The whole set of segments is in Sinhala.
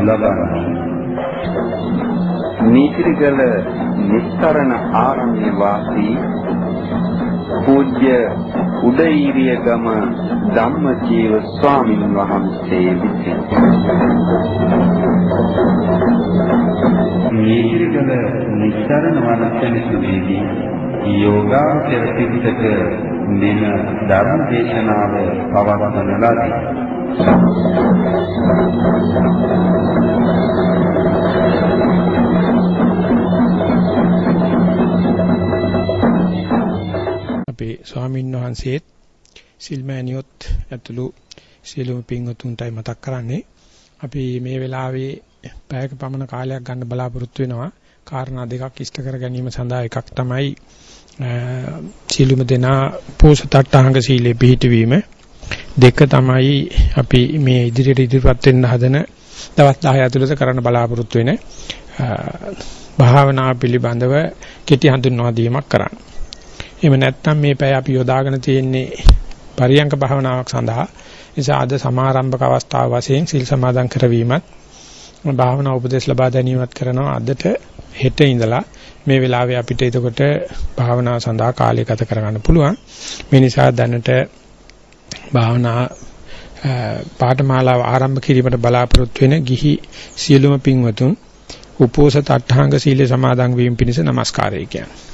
ලබන්නේ නීතිගල නිස්තරණ ආරණ්‍ය වාසී පූජ්‍ය උදේීරියගම ධම්මජීව ස්වාමින් වහන්සේ විසින් නීතිගල නිස්තරණ වනසෙනසුදීදී යෝගාචර පිටක මෙම ධර්ම දේශනාව පවත්වන ලදී. අපේ ස්වාමින් වහන්සේත් සිල්මෑනියොත් ඇතුළු සියලුම පින්වතුන්ටයි මතක් කරන්නේ. අපි මේ වෙලාවේ පැයක පමණ කාලයක් ගන්න බලාපොරොත්තු වෙනවා. කාරණා දෙකක් ඉෂ්ට කර ගැනීම සඳහා එකක් තමයි සියලුම දෙනා පෝසතට්ටාංග සීලේ පිහිටවීම. දෙක තමයි අපි මේ ඉදිරියට ඉදිරියපත් වෙන්න හදන දවස් 10 ඇතුළත කරන්න බලාපොරොත්තු වෙන භාවනා පිළිබඳව කෙටි හඳුන්වා දීමක් කරන්න. එහෙම නැත්නම් මේ පැය අපි යොදාගෙන තියෙන්නේ පරියංක භාවනාවක් සඳහා. නිසා අද සමාරම්භක අවස්ථාව වශයෙන් සිල් සමාදන් කරවීමත් භාවනා උපදේශ ලබා ගැනීමත් කරනවා අදට හෙට ඉඳලා මේ වෙලාවේ අපිට එතකොට භාවනාව සඳහා කාලය ගත කරගන්න පුළුවන්. මේ නිසා දැනට භාවනා පාඨමාලාව ආරම්භ කිරීමට බලාපොරොත්තු වෙන ගිහි සියලුම පින්වතුන් උපෝසත අට්ඨාංග සීලේ සමාදන් වීම පිණිස নমස්කාරය කියන්නේ.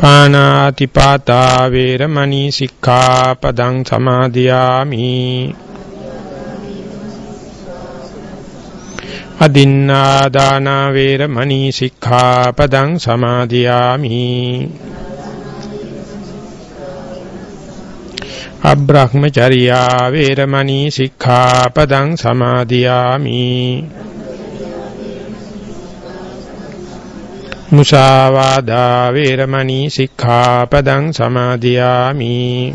පානාති පාතා වේරමණී සික්ඛාපදං සමාදියාමි. අදින්නා දාන වේරමණී සික්ඛාපදං සමාදියාමි. අබ්‍රහ්මචර්යා වේරමණී සික්ඛාපදං සමාදියාමි. මුසාවාදා වේරමණී සික්ඛාපදං සමාදියාමි.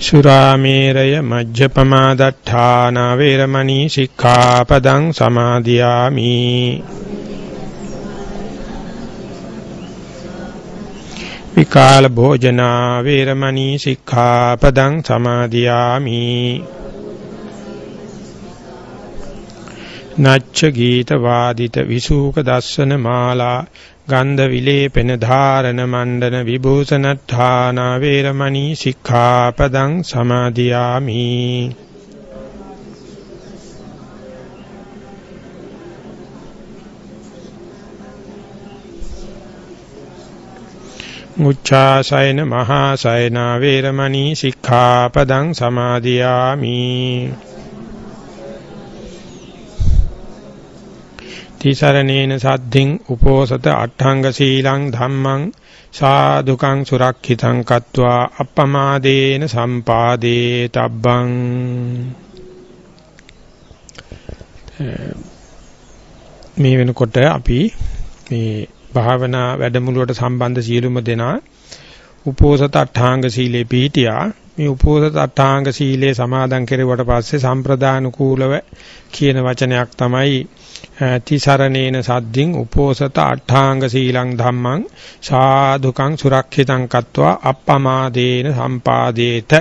සුරාමේරය මජ්ජපමා දට්ඨාන වේරමණී සික්ඛාපදං සමාදියාමි. විකාල භෝජනා වේරමණී සික්ඛාපදං සමාදියාමි. නච්ච ගීත වාදිත විසූක දස්සන මාලා ගන්ධ විලේපන ධාරණ මණ්ඩන විභූෂණඨාන වේරමණී සික්ඛාපදං සමාදියාමි. මුච්ඡාසයන මහාසයන වේරමණී සික්ඛාපදං සමාදියාමි. තිසරණේන සද්ධින් උපෝසත අට්ඨංග සීලං ධම්මං සාදුකං සුරක්ෂිතං කତ୍වා අප්පමාදේන සම්පාදේ තබ්බං. මේ වෙනකොට අපි මේ භාවනා වැඩමුළුවට සම්බන්ධ සියලුම දෙනා උපෝසත අට්ඨාංග සීලේ පිහිටියා. මේ උපෝසත අට්ඨාංග සීලේ සමාදන් කෙරුවට පස්සේ සම්ප්‍රදානුකූලව කියන වචනයක් තමයි තිසරණේන සද්දින් උපෝසත අට්ඨාංග සීලං ධම්මං සාදුකං සුරක්ෂිතං කତ୍වා අප්පමාදේන සම්පාදේත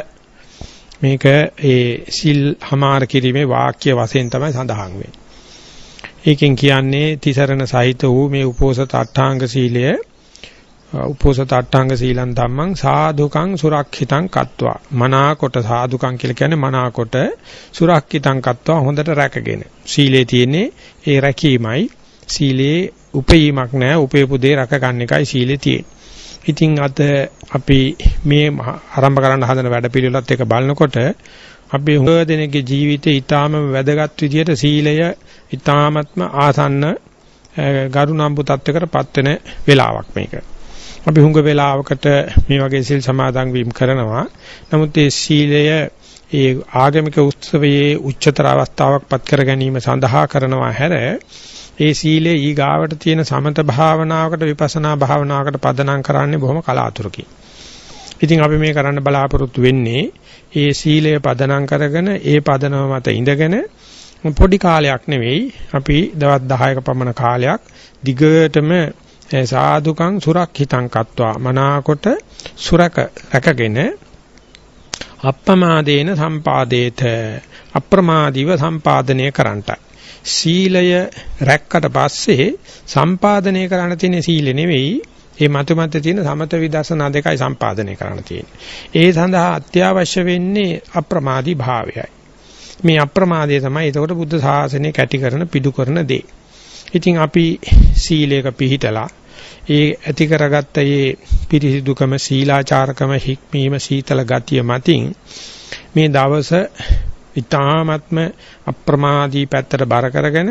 මේක ඒ සිල් හමාර කිරීමේ වාක්‍ය වශයෙන් තමයි සඳහන් වෙන්නේ. ඒකෙන් කියන්නේ තිසරණ සහිත වූ මේ උපෝසත අට්ඨාංග සීලය උපෝසත අට්ඨාංග සීලං ධම්මං සාදුකං සුරක්ෂිතං කତ୍වා. මනාකොට සාදුකං කියලා කියන්නේ මනාකොට සුරක්ෂිතං කତ୍වා හොඳට රැකගෙන. සීලේ තියෙන්නේ ඒ රැකීමයි. සීලේ උපයීමක් නැහැ උපේපු දේ රැක ගන්න එකයි සීලේ තියෙන්නේ. ඉතින් අද අපි මේ ආරම්භ කරන්න හදන වැඩපිළිවෙලත් එක බලනකොට අපි හුඟ දෙනෙක්ගේ ජීවිතේ ඊටාම වැදගත් විදියට සීලය ඊටාමත්ම ආසන්න ගරුණම්බු තත්වයකටපත් වෙන වෙලාවක් මේක. අපි හුඟ වෙලාවකට මේ වගේ සිල් සමාදන් වීම කරනවා. නමුත් ඒ සීලය ඒ ආගමික උත්සවයේ උච්චතර අවස්ථාවක්පත් කර ගැනීම සඳහා කරනවා හැර ඒ සීලේ ඊගාවට තියෙන සමත භාවනාවකට විපස්සනා භාවනාවකට පදනම් කරන්නේ බොහොම කලාතුරකින්. ඉතින් අපි මේ කරන්න බලාපොරොත්තු වෙන්නේ ඒ සීලය පදනම් කරගෙන ඒ පදනම මත ඉඳගෙන පොඩි කාලයක් නෙවෙයි අපි දවස් 10ක පමණ කාලයක් දිගටම සාදුකං සුරක්ෂිතං කତ୍වා මනාකොට සුරක රැකගෙන අප්පමාදේන සම්පාදේත අප්‍රමාදීව සම්පාදනය කරන්නට සීලය රැක්කට පස්සේ සම්පාදනය කරන්න තියෙන සීල නෙවෙයි ඒ මතු මත තියෙන සමත විදර්ශනා දෙකයි සම්පාදනය කරන්න තියෙන්නේ. ඒ සඳහා අත්‍යවශ්‍ය වෙන්නේ අප්‍රමාදී භාවයයි. මේ අප්‍රමාදය තමයි එතකොට බුද්ධ ශාසනය කැටි කරන පිටු කරන දේ. ඉතින් අපි සීලයක පිහිටලා ඒ ඇති කරගත්ත මේ පිරිසිදුකම සීලාචාරකම හික්මීම සීතල ගතිය මතින් මේ දවස ඊ타ත්ම අප්‍රමාදී පැත්තට බර කරගෙන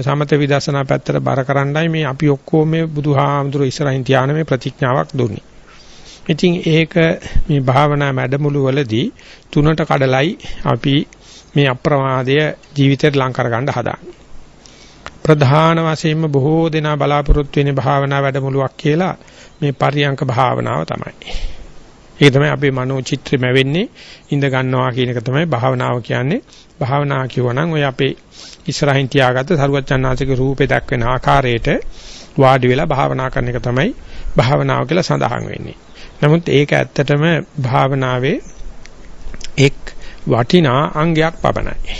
සමත විදර්ශනා පැත්තට බර කරන්නයි මේ අපි ඔක්කොම මේ බුදුහාමුදුරු ඉස්සරහින් තියාන මේ ප්‍රතිඥාවක් දුන්නේ. ඉතින් ඒක මේ භාවනා මැඩමුළු වලදී තුනට කඩලයි අපි මේ අප්‍රමාදය ජීවිතයට ලං කරගන්න හදාන්නේ. ප්‍රධාන වශයෙන්ම බොහෝ දෙනා බලාපොරොත්තු වෙන භාවනා වැඩමුළුවක් කියලා මේ පරියංක භාවනාව තමයි. ඒක තමයි අපේ මනෝ චිත්‍රෙම වෙන්නේ ඉඳ ගන්නවා කියන එක තමයි භාවනාව කියන්නේ. භාවනා කියවනම් ඔය අපේ ඉස්සරහින් තියාගත්ත සරුවච්චන්නාසික රූපේ දක්වන ආකාරයට වාඩි වෙලා භාවනා කරන එක තමයි භාවනාව කියලා සඳහන් වෙන්නේ. නමුත් ඒක ඇත්තටම භාවනාවේ එක් වටිනා අංගයක් පබනයි.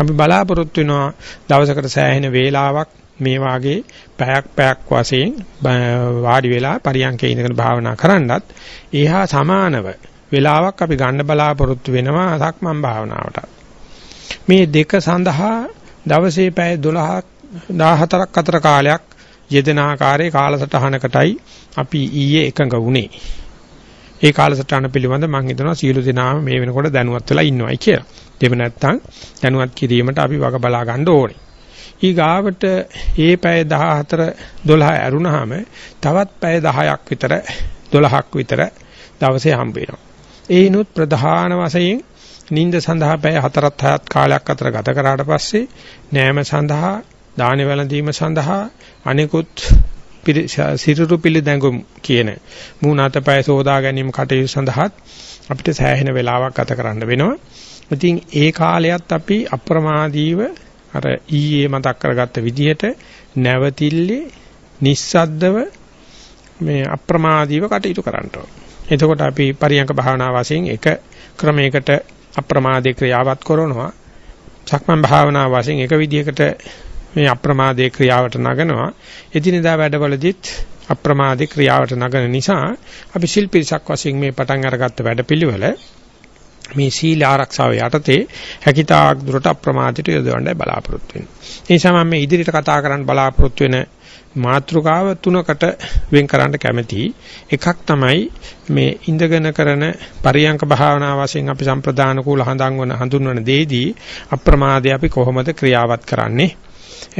අපි බලාපොරොත්තු වෙනවා දවසකට සෑහෙන වේලාවක් මේ වාගේ පැයක් පැයක් වශයෙන් වාඩි වෙලා පරියන්කේ ඉඳගෙන භාවනා කරන්නත් ඒහා සමානව වේලාවක් අපි ගන්න බලාපොරොත්තු වෙනවා සක්මන් භාවනාවට. මේ දෙක සඳහා දවසේ පැය 12 14ක් අතර කාලයක් යෙදෙන ආකාරයේ කාලසටහනකටයි අපි ඊයේ එකඟ වුණේ. ඒ කාලසටහන පිළිබඳ මම හිතනවා සියලු දෙනාම මේ වෙනකොට දැනුවත් වෙලා ඉන්නවයි කියලා. දෙව නැත්තම් දැනුවත් කිරීමට අපි වග බලා ගන්න ඕනේ. ඊගාවට ඒ පැය 14 12 ඇරුණාම තවත් පැය 10ක් විතර 12ක් විතර දවසේ හම්බ වෙනවා. ඒනොත් ප්‍රධාන වශයෙන් නිින්ද සඳහා පැය 4ත් 6ත් කාලයක් අතර ගත කරාට පස්සේ නෑම සඳහා දාන වැළඳීම සඳහා අනිකුත් සිරුරු පිළිදැඟුම් කියන මූණත පය සෝදා ගැනීම කටයුතු සඳහාත් අපිට සෑහෙන වෙලාවක් ගත කරන්න වෙනවා. ඉතින් ඒ කාලයත් අපි අප්‍රමාදීව අර ඊයේ මතක් කරගත්ත විදිහට නැවතිල්ලේ නිස්සද්දව මේ අප්‍රමාදීව කටයුතු කරන්න එතකොට අපි පරියංක භාවනා වශයෙන් එක ක්‍රමයකට අප්‍රමාදේ ක්‍රියාවත් කරනවා. සක්මන් භාවනා වශයෙන් එක විදිහකට මේ අප්‍රමාදේ ක්‍රියාවට නගනවා. එදිනෙදා වැඩවලදීත් අප්‍රමාදේ ක්‍රියාවට නගන නිසා අපි ශිල්පීසක් වශයෙන් මේ පටන් අරගත්ත වැඩපිළිවෙල මේ සීල ආරක්ෂාව යටතේ හැකිතාක් දුරට අප්‍රමාදයට යොදවන්නයි බලාපොරොත්තු වෙන්නේ. ඒ නිසා මම මේ ඉදිරියට කතා කරන්න බලාපොරොත්තු වෙන මාත්‍රකාව තුනකට වෙන් කරන්න කැමතියි. එකක් තමයි මේ ඉඳගෙන කරන පරියංක භාවනා වශයෙන් අපි සම්ප්‍රදාන කූල හඳුන්වන හඳුන්වන දෙයේදී අප්‍රමාදය අපි කොහොමද ක්‍රියාවත් කරන්නේ?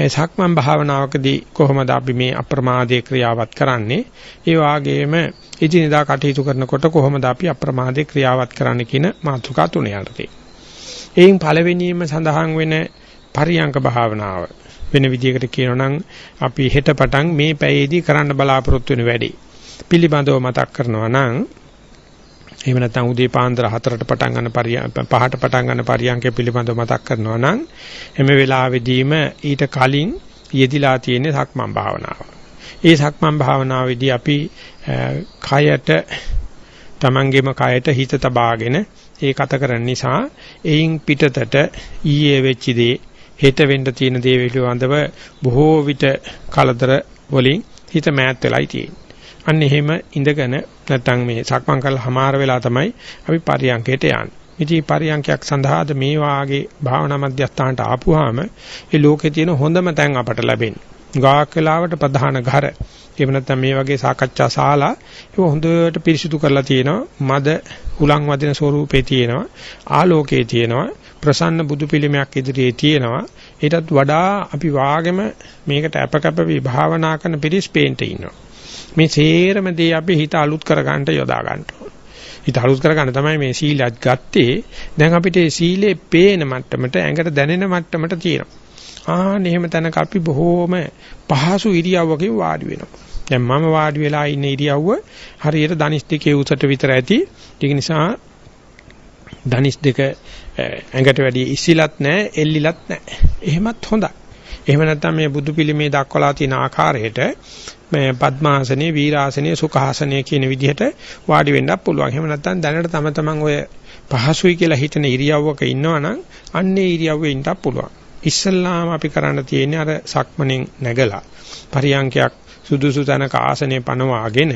සක්මන් භාවනාවකදී කොහොමද අපි මේ අප්‍රමාදයේ ක්‍රියාවත් කරන්නේ? ඒ වාගේම එදිනෙදා කටයුතු කරනකොට කොහොමද අපි අප්‍රමාදයේ ක්‍රියාවත් කරන්න කියන මාතෘකා තුන යටතේ. එයින් පළවෙනියෙන්ම සඳහන් වෙන පරියංක භාවනාව වෙන විදිහකට කියනවා නම් අපි හෙට පටන් මේ පැයේදී කරන්න බලාපොරොත්තු වෙන වැඩේ පිළිබඳව මතක් කරනවා නම් එහෙම නැත්නම් උදේ පාන්දර 4ට පටන් ගන්න පරියන් 5ට පටන් ගන්න පරියන්කේ පිළිබඳව මතක් කරනවා නම් එමෙ වෙලාවෙදීම ඊට කලින් යෙදිලා තියෙන සක්මන් භාවනාව. ඒ සක්මන් භාවනාවේදී අපි කයට තමන්ගේම කයට හිත තබාගෙන ඒ කත කරන නිසා එයින් පිටතට ඊයේ වෙච්ච දේ හෙට වෙන්න තියෙන දේ පිළිබඳව බොහෝ විට කලදර වලින් හිත මෑත් වෙලායි තියෙන්නේ. අන්න එහෙම ඉඳගෙන නැත්නම් මේ සක්මන් කරලා හමාර වෙලා තමයි අපි පරියන්කයට යන්නේ. ඉතින් පරියන්කයක් සඳහාද මේ වාගේ භාවනා මධ්‍යස්ථානට ආපුවාම ඒ ලෝකේ තියෙන හොඳම තැන් අපට ලැබෙන්නේ. ගාක් වෙලාවට ප්‍රධාන ଘර. එහෙම නැත්නම් මේ වගේ සාකච්ඡා ශාලා ඒක හොඳට පිරිසිදු කරලා තියෙනවා. මද හුලං වදින ස්වරූපේ තියෙනවා. ආලෝකයේ තියෙනවා. ප්‍රසන්න බුදු පිළිමයක් ඉදිරියේ තියෙනවා. ඊටත් වඩා අපි වාගෙම මේකට අපකප විභාවනා කරන පිරිස් පේන්ට ඉන්නවා. මේ සේරම දේ අපි හිත අලුත් කරගන්න යොදා ගන්න හිත අලුත් කරගන්න තමයි මේ සීලයක් ගත්තේ. දැන් අපිට මේ සීලේ පේන මට්ටමට ඇඟට දැනෙන මට්ටමට තියෙනවා. ආන්න එහෙම තැනක අපි බොහෝම පහසු ඉරියව්වකින් වාඩි වෙනවා. දැන් මම වාඩි වෙලා ඉන්න ඉරියව්ව හරියට ධනිස් දෙකේ උසට විතර ඇති. ඒක නිසා ධනිස් දෙක ඇඟට වැඩි ඉසිලත් නැහැ, එල්ලිලත් නැහැ. එහෙමත් හොඳයි. එහෙම නැත්නම් මේ බුදු පිළිමේ දක්වලා තියෙන ආකාරයට මේ පద్මාසනේ, වීරාසනේ, සුඛාසනේ කියන විදිහට වාඩි වෙන්නත් පුළුවන්. එහෙම නැත්නම් දැනට තම තමන් ඔය පහසුයි කියලා හිතන ඉරියව්වක ඉන්නවනම් අන්නේ ඉරියව්වේ ඉන්නත් පුළුවන්. ඉස්සල්ලාම අපි කරන්න තියෙන්නේ අර සක්මණෙන් නැගලා පරියංකයක් සුදුසු තැනක ආසනය පනවාගෙන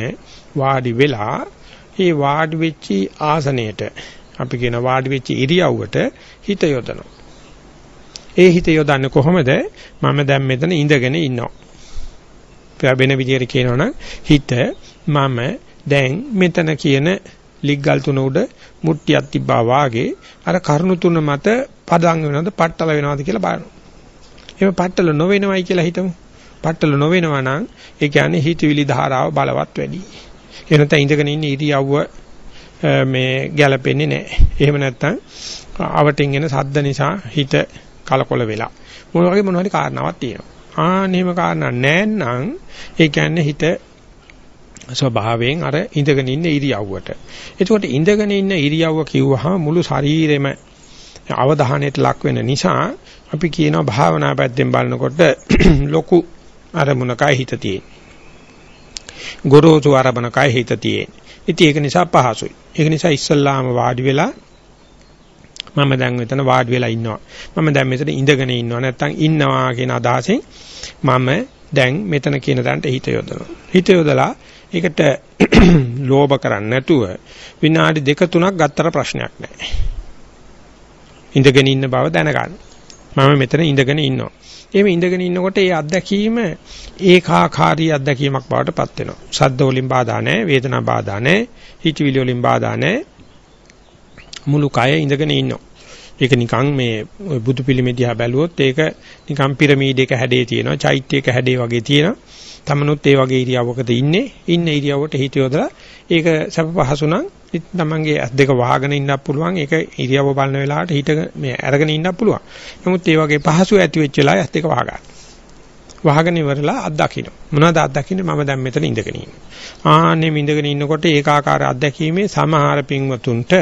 වාඩි වෙලා ඒ වාඩි වෙච්චි ආසනයට අපි කියන වාඩි වෙච්ච ඉරියව්වට හිත යොදනවා. ඒ හිත යොදන්නේ කොහොමද? මම දැන් මෙතන ඉඳගෙන ඉන්නවා. වෙන විදිහට කියනවනම් හිත මම දැන් මෙතන කියන ලිග්ගල් තුන උඩ මුට්ටියක් තිබ්බා වාගේ අර කරුණු තුන මත පදන් වෙනවද පట్టල වෙනවද කියලා බලනවා. එහෙම පట్టල නොවෙනවයි කියලා හිතමු. පట్టල නොවෙනවා නම් ඒ කියන්නේ හිතවිලි ධාරාව බලවත් වැඩි. ඒ නැත්නම් ඉඳගෙන ඉන්න ඉරියව්ව මේ ගැළපෙන්නේ නැහැ. එහෙම නැත්නම් අවටින් එන සද්ද නිසා හිත කලකොල වෙලා. මොන වගේ මොන හරි කාරණාවක් තියෙනවා. ආන්නේම කාරණා නැත්නම් ඒ කියන්නේ හිත ස්වභාවයෙන් අර ඉඳගෙන ඉන්න ඉරියව්වට. එතකොට ඉඳගෙන ඉන්න ඉරියව්ව කිව්වහම මුළු ශරීරෙම අවධානයට ලක් වෙන නිසා අපි කියනවා භාවනා පැත්තෙන් බලනකොට ලොකු අරමුණකයි හිත තියෙන්නේ. ගොරෝසු අරමුණකයි හිත තියෙන්නේ. ඉතින් ඒක නිසා පහසුයි. ඒක නිසා ඉස්සල්ලාම වාඩි වෙලා මම දැන් මෙතන වාඩි වෙලා ඉන්නවා. මම දැන් මෙතන ඉඳගෙන ඉන්නවා. නැත්තම් ඉන්නවා කියන අදහසෙන් මම දැන් මෙතන කියන තැනට හිත යොදනවා. හිත යොදලා ඒකට ලෝභ කරන්නේ නැතුව විනාඩි දෙක තුනක් ගත්තර ප්‍රශ්නයක් නැහැ. ඉඳගෙන ඉන්න බව දැනගන්න. මම මෙතන ඉඳගෙන ඉන්නවා. එහෙම ඉඳගෙන ඉන්නකොට ඒ අත්දැකීම ඒකාකාරී අත්දැකීමක් බවට පත් වෙනවා. ශබ්ද වලින් බාධා නැහැ, වේදනා බාධා නැහැ, හිතවිලි වලින් බාධා නැහැ. මුළු කය ඉඳගෙන ඉන්නවා. ඒක නිකන් මේ බුදු පිළිමේ දිහා බැලුවොත් ඒක නිකන් පිරමීඩයක හැඩේ තියෙනවා, චෛත්‍යයක හැඩේ වගේ තියෙනවා. තමනුත් ඒ වගේ ඉරියව්වකද ඉන්නේ. ඉන්න ඉරියව්වට හිත යොදලා ඒක සැප පහසු නම් තමන්ගේ ඇස් දෙක වහගෙන ඉන්නත් පුළුවන්. ඒක ඉරියව්ව බලන වෙලාවට හිත මේ අරගෙන ඉන්නත් පුළුවන්. නමුත් ඒ වගේ පහසු ඇති වෙච්ච වෙලාවේ ඇස් දෙක වහගන්න. වහගෙන ඉවරලා අත් දකින්න. මොනවද අත් දකින්නේ? මම දැන් මෙතන ඉඳගෙන ඉන්නේ. ආන්නේ ඉඳගෙන ඉන්නකොට ඒකාකාර අත්දැකීමේ සමහර පින්වතුන්ට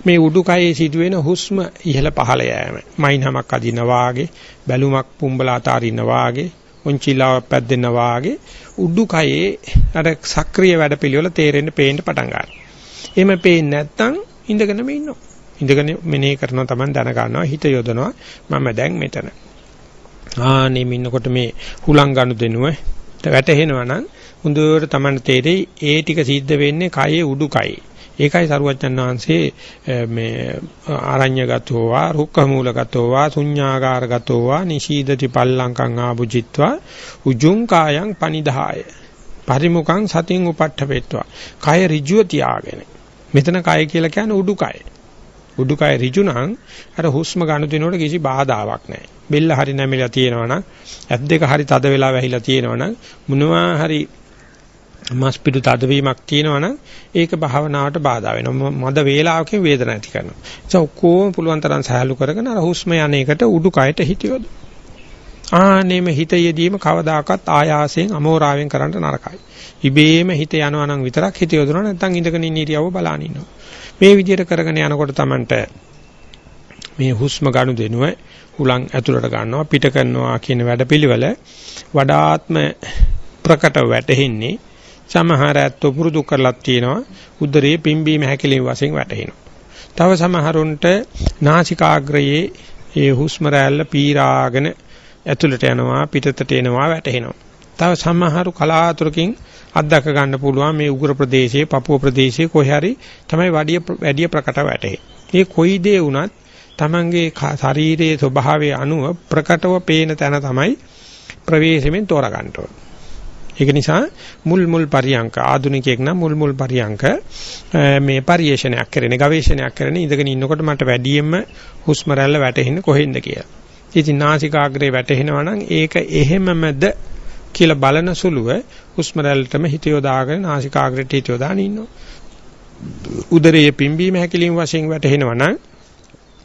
මේ උඩුකයේ සිදුවෙන හුස්ම ඉහළ පහළ යෑම. මයින්හමක් අදින වාගේ, බැලුමක් පුම්බලා අතාරින්න වාගේ, උන්චිලාවක් පැද්දෙන වාගේ උඩුකයේ අර සක්‍රීය වැඩපිළිවෙල තේරෙන්න පේන්න පටන් ගන්නවා. එහෙම පේන්නේ නැත්නම් ඉඳගෙනම ඉන්නවා. ඉඳගෙන මෙනෙහි කරනවා Taman දැන ගන්නවා හිත යොදනවා මම දැන් මෙතන. ආනේ ඉන්නකොට මේ හුලං ගනු දෙනුව වැටහෙනවා නම් හොඳට Taman තේරෙයි ඒ ටික සිද්ධ වෙන්නේ කයේ උඩුකයේ. ඒකයි සරුවච්චන් වහන්සේ මේ ආරඤ්‍යගතෝවා රුක්කමූලගතෝවා ශුඤ්ඤාගාරගතෝවා නිශීදති පල්ලංකං ආභුජිත්වා උජුං කායං පනිදාය. පරිමුඛං සතින් උපට්ඨපෙත්වා. කය ඍජුව තියාගෙන. මෙතන කය කියලා කියන්නේ උඩුකය. උඩුකය ඍජු නම් අර හුස්ම ගන්න දිනකොට කිසි බාධාවක් නැහැ. බෙල්ල හරි නැමිලා තියෙනවනම් ඇස් දෙක හරි තද වෙලා වැහිලා තියෙනවනම් මොනවා හරි මස් පිටු තදවීමක් තියෙනවනම් ඒක භාවනාවට බාධා වෙනවා. මද වේලාවකින් වේදනාවක් ඇති කරනවා. ඒ ඔක්කොම පුළුවන් තරම් සහැල්ලු කරගෙන අර හුස්ම යන්නේකට උඩුකයට හිතියොද. ආනෙම හිත යෙදීම කවදාකවත් ආයාසයෙන් අමෝරාවෙන් කරන්න නරකයි. ඉබේම හිත යනවා නම් විතරක් හිත යොදනවා නැත්නම් ඉඳගෙන ඉන්න ඉරියව්ව බලාන ඉන්නවා. මේ විදිහට කරගෙන යනකොට Tamanට මේ හුස්ම ගනු දෙනුව හුලං ඇතුළට ගන්නවා පිට කරනවා කියන වැඩපිළිවෙල වඩාත්ම ප්‍රකට වැටෙන්නේ සමහර ඇත්තෝ පුරුදු කරලක් තියෙනවා උදරයේ පිම්බීම හැකිලිම වශයෙන් වැටෙනවා. තව සමහරුන්ට නාසිකාග්‍රයේ ඒ හුස්ම රැල්ල පීරාගෙන ඇතුළට යනවා පිටතට එනවා වැටෙනවා. තව සමහරු කලාතුරකින් අත්දක ගන්න පුළුවන් මේ උගුර ප්‍රදේශයේ පපුව ප්‍රදේශයේ කොහේ හරි තමයි වැඩි වැඩි ප්‍රකට වැටේ. මේ කොයි දේ වුණත් Tamange ශරීරයේ ස්වභාවය අනුව ප්‍රකටව පේන තැන තමයි ප්‍රවේශමෙන් තෝරගන්න ඕනේ. ඒක නිසා මුල් මුල් පරියංක ආදුනිකයෙක් නම් මුල් මුල් පරියංක මේ පරිේශනයක් කරන ගවේෂණයක් කරන ඉඳගෙන ඉන්නකොට මට වැඩියෙන්ම හුස්ම රැල්ල වැටෙන්නේ කොහෙන්ද කියලා. ඉතින් නාසිකාග්‍රේ වැටෙනවා නම් ඒක එහෙමමද කියලා බලන සුළුව හුස්ම රැල්ලටම හිත යොදාගෙන නාසිකාග්‍රේට හිත යොදාගෙන ඉන්නවා. උදරයේ පිම්බීම හැකිලිම වශයෙන් වැටෙනවා නම්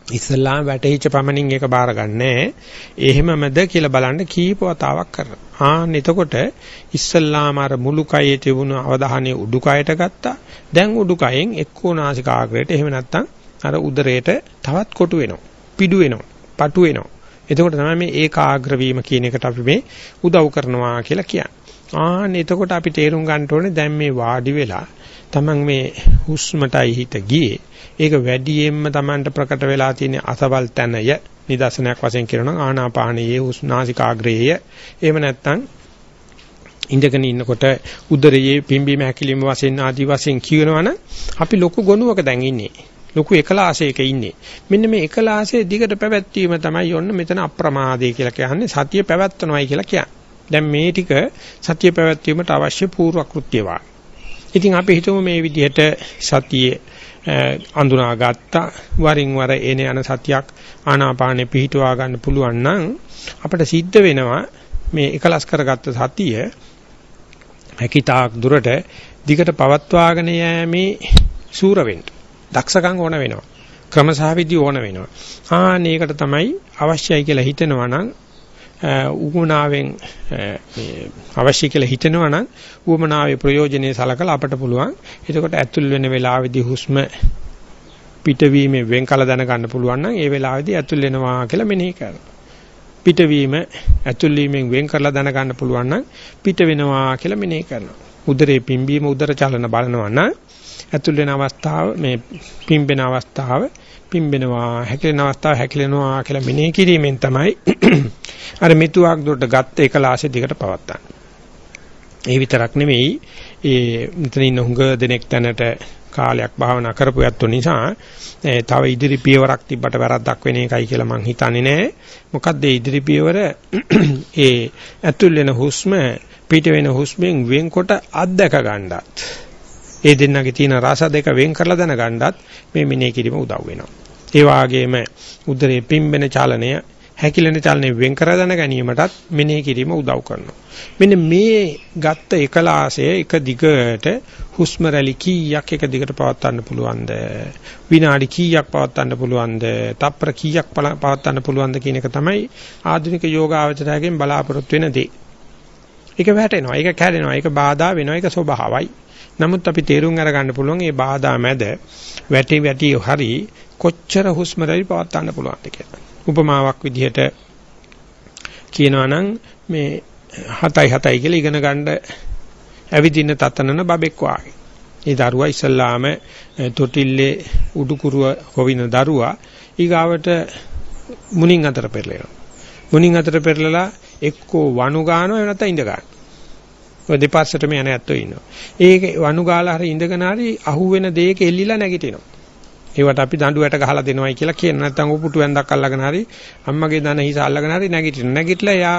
ඉස්ලාම් වැටහිච්ච පමණින් ඒක බාරගන්නේ එහෙමමද කියලා බලන්න කීප වතාවක් කරනවා. ආන්න එතකොට ඉස්ලාම් අර මුළු කයේ තිබුණු අවධානය උඩුකයට ගත්තා. දැන් උඩුකයෙන් එක්කෝ නාසිකාග්‍රයට එහෙම නැත්නම් අර උදරයට තවත් කොටු වෙනවා. පිඩු වෙනවා. පටු වෙනවා. එතකොට තමයි මේ ඒකාග්‍ර වීම කියන එකට අපි මේ උදව් කරනවා කියලා කියන්නේ. ආන්න එතකොට අපි තේරුම් ගන්න ඕනේ දැන් මේ වාඩි වෙලා Taman මේ හුස්මටයි හිත ගියේ. ඒක වැඩියෙන්ම Tamanට ප්‍රකට වෙලා තියෙන අසවල් තැනය නිදර්ශනයක් වශයෙන් කියනවා නම් ආනාපානයේ හුස්නාසිකාග්‍රේය. එහෙම නැත්නම් ඉඳගෙන ඉන්නකොට උදරයේ පිම්බීම හැකිලිම වශයෙන් ආදි වශයෙන් කියනවනම් අපි ලොකු ගොනුවක දැන් ඉන්නේ. ලොකු එකලාසයක ඉන්නේ. මෙන්න මේ එකලාසයේ දිගට පැවැත්වීම තමයි ඔන්න මෙතන අප්‍රමාදය කියලා කියන්නේ සතිය පැවැත්වනවායි කියලා කියන්නේ. දැන් මේ ටික සතිය පැවැත්වීමට අවශ්‍ය පූර්ව කෘත්‍ය වාගේ. ඉතින් අපි හිතමු මේ විදිහට සතියේ අඳුනා ගත්තා වරින් වර එන යන සතියක් ආනාපානෙ පිහිටුවා ගන්න පුළුවන් නම් අපිට සිද්ධ වෙනවා මේ එකලස් කරගත්ත සතිය හැකිතාක් දුරට දිගට පවත්වාගෙන යෑමේ සූර වෙන්න. දක්ෂකම් ඕන වෙනවා. ක්‍රමසහවිදි ඕන වෙනවා. ආනේකට තමයි අවශ්‍යයි කියලා හිතෙනවා නම් උගුණාවෙන් මේ අවශ්‍ය කියලා හිතෙනවා නම් උවමනාවේ ප්‍රයෝජනේ සලකලා අපට පුළුවන්. එතකොට ඇතුල් වෙන වෙලාවේදී හුස්ම පිටවීමේ වෙන් කළ දැන ගන්න පුළුවන් නම් ඒ වෙලාවේදී ඇතුල් වෙනවා කියලා මෙනෙහි කරනවා. පිටවීම ඇතුල් වීමෙන් වෙන් කරලා දැන ගන්න පුළුවන් නම් පිට වෙනවා කියලා මෙනෙහි කරනවා. උදරේ පිම්බීම උදර චලන බලනවා නම් ඇතුල් වෙන අවස්ථාව මේ පිම්බෙන අවස්ථාව පිම්බෙනවා හැකිලෙන අවස්ථාව හැකිලෙනවා කියලා මෙනෙහි කිරීමෙන් තමයි අර මිතුවක් දුරට ගත්ත එකලාශය දිගට පවත්තන්න. ඒ විතරක් නෙමෙයි ඒ මෙතන ඉන්න හුඟ දෙනෙක් තැනට කාලයක් භාවනා කරපු යැත්තෝ නිසා තව ඉදිරි පියවරක් තිබ්බට වැරද්දක් වෙන එකයි කියලා මං හිතන්නේ නෑ. මොකද ඒ ඉදිරි පියවර ඒ ඇතුල් වෙන හුස්ම පිට වෙන හුස්මෙන් වෙන්කොට අත්දක ගන්නත් ඒ දෙන්නගේ තියෙන රස දෙක වෙන් කරලා දැනගන්නත් මේ මිනේ කිරීම උදව් වෙනවා. ඒ වාගේම උදරයේ පිම්බෙන චලනය හැකිලෙන චලනය වෙන් කර දැන ගැනීමටත් මෙනෙහි කිරීම උදව් කරනවා. මෙන්න මේ ගත්ත එකලාසය එක දිගට හුස්ම රැලි කීයක් එක දිගට පවත්වන්න පුළුවන්ද? විනාඩි කීයක් පවත්වන්න පුළුවන්ද? තප්පර කීයක් පවත්වන්න පුළුවන්ද කියන එක තමයි ආධුනික යෝගාවචරයෙන් බලාපොරොත්තු වෙන දේ. ඒක වැටෙනවා, ඒක කැඩෙනවා, ඒක බාධා වෙනවා, ඒක ස්වභාවයි. නමුත් අපි තේරුම් අරගන්න පුළුවන් මේ බාධා මැද වැටි වැටි හරි කොච්චර හුස්ම රැලි පවත් ගන්න පුළුවන්ද කියලා. උපමාවක් විදිහට කියනවා නම් මේ 7යි 7යි කියලා ඉගෙන ගන්න ඇවිදින්න තතනන බබෙක් වාගේ. ඒ දරුවා ඉස්සල්ලාම තොටිල්ලේ උඩුකුරුව හොවින දරුවා ඊගාවට මුණින් අතර පෙරලෙනවා. මුණින් අතර පෙරලලා එක්කෝ වණු ගන්නවා නැත්නම් ඉඳ ගන්නවා. ඔය දෙපස්සටම යන ඇත්තෝ ඉන්නවා. ඒක වනුගාලා හරි ඉඳගෙන හරි අහුවෙන දෙයක එල්ලිලා නැගිටිනවා. ඒවට අපි දඬුවට ගහලා දෙනවයි කියලා කියන නැත්නම් උපුටු වැන්දක් අල්ලගෙන හරි අම්මගේ දන හිස අල්ලගෙන හරි නැගිටිනවා. නැගිටලා යා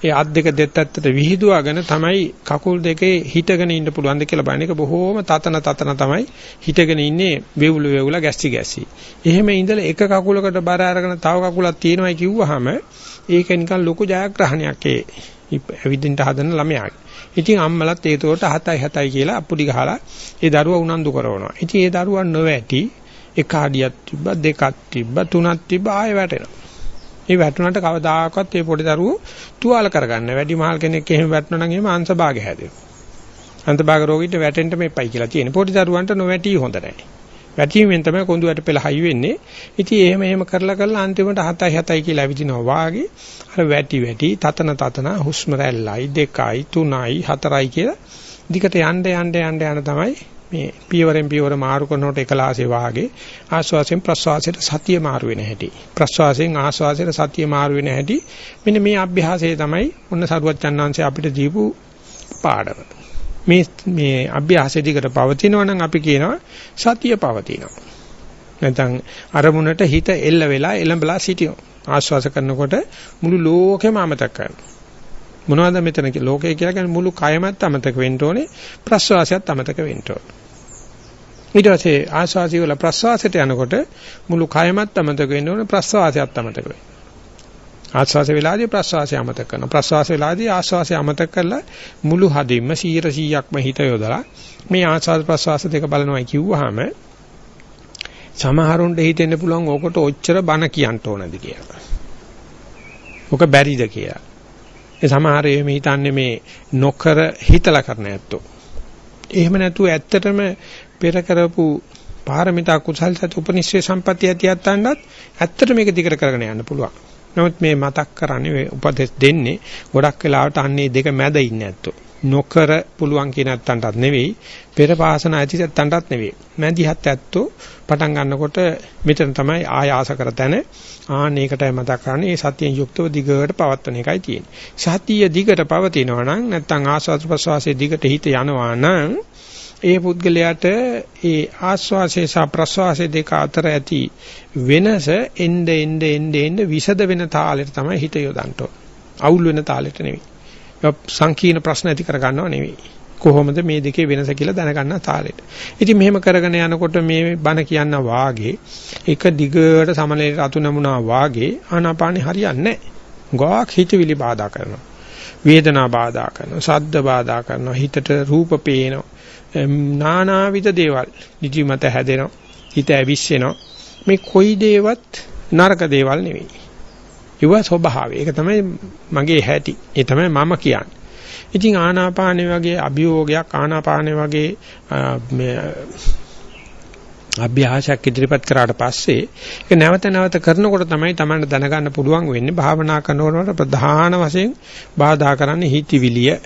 ඒ අත් දෙක දෙත්තට විහිදුවගෙන තමයි කකුල් දෙකේ හිටගෙන ඉන්න පුළුවන්ද කියලා බලන එක බොහෝම තතන තතන තමයි හිටගෙන ඉන්නේ වේවුල වේවුල ගැස්සි ගැස්සි. එහෙම ඉඳලා එක කකුලකට බර අරගෙන තව කකුලක් තියෙනවයි කිව්වහම ඒක නිකන් ලොකු ජයග්‍රහණයක් ඒ ඇවිදින්න හදන ළමයාගේ. ඉතින් අම්මලත් ඒතකොට 7යි 7යි කියලා අප්පුඩි ගහලා ඒ දරුවා උනන්දු කරනවා. ඉතින් ඒ දරුවා නොවැටි එක අඩියක් තිබ්බා දෙකක් තිබ්බා තුනක් තිබ්බා ආයෙ වැටෙනවා. මේ වැටුණාට කවදාකවත් මේ පොඩි දරුවෝ තුවාල කරගන්න. වැඩි මහල් කෙනෙක් එහෙම වැටුණා නම් එහෙම අංශභාග හැදෙනවා. අංශභාග රෝගීට වැටෙන්න මේපයි කියලා තියෙන. පොඩි දරුවන්ට නොවැටි හොඳ නැහැ. වැටීමෙන් තමයි කොඳුයට පෙළ හයි වෙන්නේ. ඉතින් එහෙම එහෙම කරලා කරලා අන්තිමට 7යි 7යි කියලා ඇවිදිනවා වාගේ අර වැටි වැටි තතන තතන හුස්ම රැල්ලයි 2යි 3යි 4යි කියලා දිගට යන්න යන්න යන්න යන තමයි මේ පියවරෙන් පියවර මාරු කරනකොට එකලාසේ වාගේ ආස්වාසයෙන් ප්‍රස්වාසයට සතිය මාරු වෙන හැටි ප්‍රස්වාසයෙන් ආස්වාසයට සතිය මාරු වෙන හැටි මෙන්න මේ අභ්‍යාසය තමයි ඔන්න සරුවත් චන්නාංශය අපිට දීපු පාඩම මේ මේ අභ්‍යාසය දිගට පවතිනවා නම් අපි කියනවා සතිය පවතිනවා. නැත්නම් අරමුණට හිත එල්ල වෙලා එළඹලා සිටිනවා. ආශ්වාස කරනකොට මුළු ලෝකෙම අමතක කරනවා. මොනවද මෙතන ලෝකය කියලා කියන්නේ මුළු කයමත් අමතක වෙන්න ඕනේ ප්‍රශ්වාසයත් අමතක වෙන්න ඕනේ. ඊට පස්සේ ආශ්වාසය වල ප්‍රශ්වාසයට යනකොට මුළු කයමත් අමතක වෙන්න ඕනේ ප්‍රශ්වාසයත් අමතක වෙන්න. ආස්වාස වෙලාදී ප්‍රස්වාසය අමතක කරනවා. ප්‍රස්වාස වෙලාදී ආස්වාසය අමතක කරලා මුළු හදින්ම 100%ක්ම හිත යොදලා මේ ආස්වාද ප්‍රස්වාස දෙක බලනවා කිව්වහම සමහරුන්ට හිතෙන්න පුළුවන් ඕකට ඔච්චර බන කියන්න ඕනද කියලා. ඔක බැරිද කියලා. ඒ සමහර එහෙම හිතන්නේ මේ නොකර හිතලා කරන ඇත්තෝ. එහෙම නැතුව ඇත්තටම පෙර කරපු පාරමිතා කුසල් සත් උපනිශ්‍රේ සම්පත්‍ය ඇතියත්තන්වත් ඇත්තට මේක දිගට කරගෙන යන්න පුළුවන්. නමුත් මේ මතක් කරන්නේ උපදෙස් දෙන්නේ ගොඩක් වෙලාවට අන්නේ දෙක මැද ඉන්නේ නැත්තෝ. නොකර පුළුවන් කියන නැත්තන්ටත් නෙවෙයි පෙර පාසන ඇති නැත්තන්ටත් නෙවෙයි. මැදිහත් ඇත්තෝ පටන් ගන්නකොට මෙතන තමයි ආයාස කර තැන ආනේකටයි මතක් කරන්නේ මේ සතියෙන් යුක්තව දිගට පවත්වන එකයි තියෙන්නේ. සතිය දිගට පවතිනවා නම් නැත්තම් ආස්වාද ප්‍රසවාසයේ දිගට හිත යනවා නම් ඒ පුද්ගලයාට ඒ ආස්වාසේ සහ ප්‍රස්වාසේ දෙක අතර ඇති වෙනස එnde ende ende ende විසද වෙන තාලෙට තමයි හිත යොදන්න ඕන. අවුල් වෙන තාලෙට නෙවෙයි. සංකීර්ණ ප්‍රශ්න ඇති කර ගන්නව නෙවෙයි. කොහොමද මේ දෙකේ වෙනස කියලා දැනගන්න තාලෙට. ඉතින් මෙහෙම කරගෙන යනකොට මේ බණ කියන්න වාගේ එක දිගට සමලේ රතු නමුනා වාගේ ආනාපානෙ හරියන්නේ නැහැ. ගාක් හිතවිලි බාධා කරනවා. වේදනා බාධා කරනවා. ශබ්ද බාධා කරනවා. හිතට රූප පේනවා. නානාවිද දේවල් නිදිමත හැදෙනවා. හිත ඇවිස්සෙනවා. මේ කොයි දේවත් නරක දේවල් නෙවෙයි. ඒව ස්වභාවය. ඒක තමයි මගේ හැටි. ඒ තමයි මම කියන්නේ. ඉතින් ආනාපානෙ වගේ අභියෝගයක් ආනාපානෙ වගේ මේ අභ්‍යාසයක් ඉදිරිපත් කරාට පස්සේ ඒක නැවත නැවත කරනකොට තමයි Tamanට දැනගන්න පුළුවන් වෙන්නේ. භාවනා කරනකොට ප්‍රධාන වශයෙන් බාධා කරන්නේ හිතවිලිය.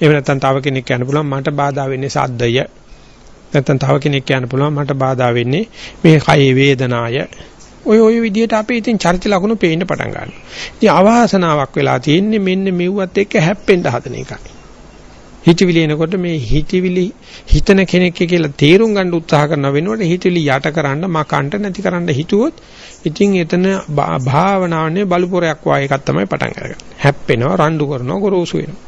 එහෙම නැත්නම් තව කෙනෙක් කියන්න පුළුවන් මට බාධා වෙන්නේ සද්දය. නැත්නම් තව කෙනෙක් කියන්න පුළුවන් මට බාධා වෙන්නේ මේ කයේ වේදනාය. ඔය ඔය විදිහට අපේ ඉතින් චරිත ලකුණු පේන්න පටන් ගන්නවා. ඉතින් අවාසනාවක් වෙලා තියෙන්නේ මෙන්න මෙව්වත් එක්ක හැප්පෙන්න හදන එකයි. හිතවිලි එනකොට මේ හිතවිලි හිතන කෙනෙක් කියලා තේරුම් ගන්න උත්සාහ කරන වෙනකොට හිතවිලි යට කරන්න මකන්න නැති කරන්න හිතුවොත් ඉතින් එතන භාවනාවේ බලපොරයක් වාගේ එකක් තමයි පටන් අරගන්නේ. හැප්පෙනවා, රණ්ඩු කරනවා, ගොරෝසු වෙනවා.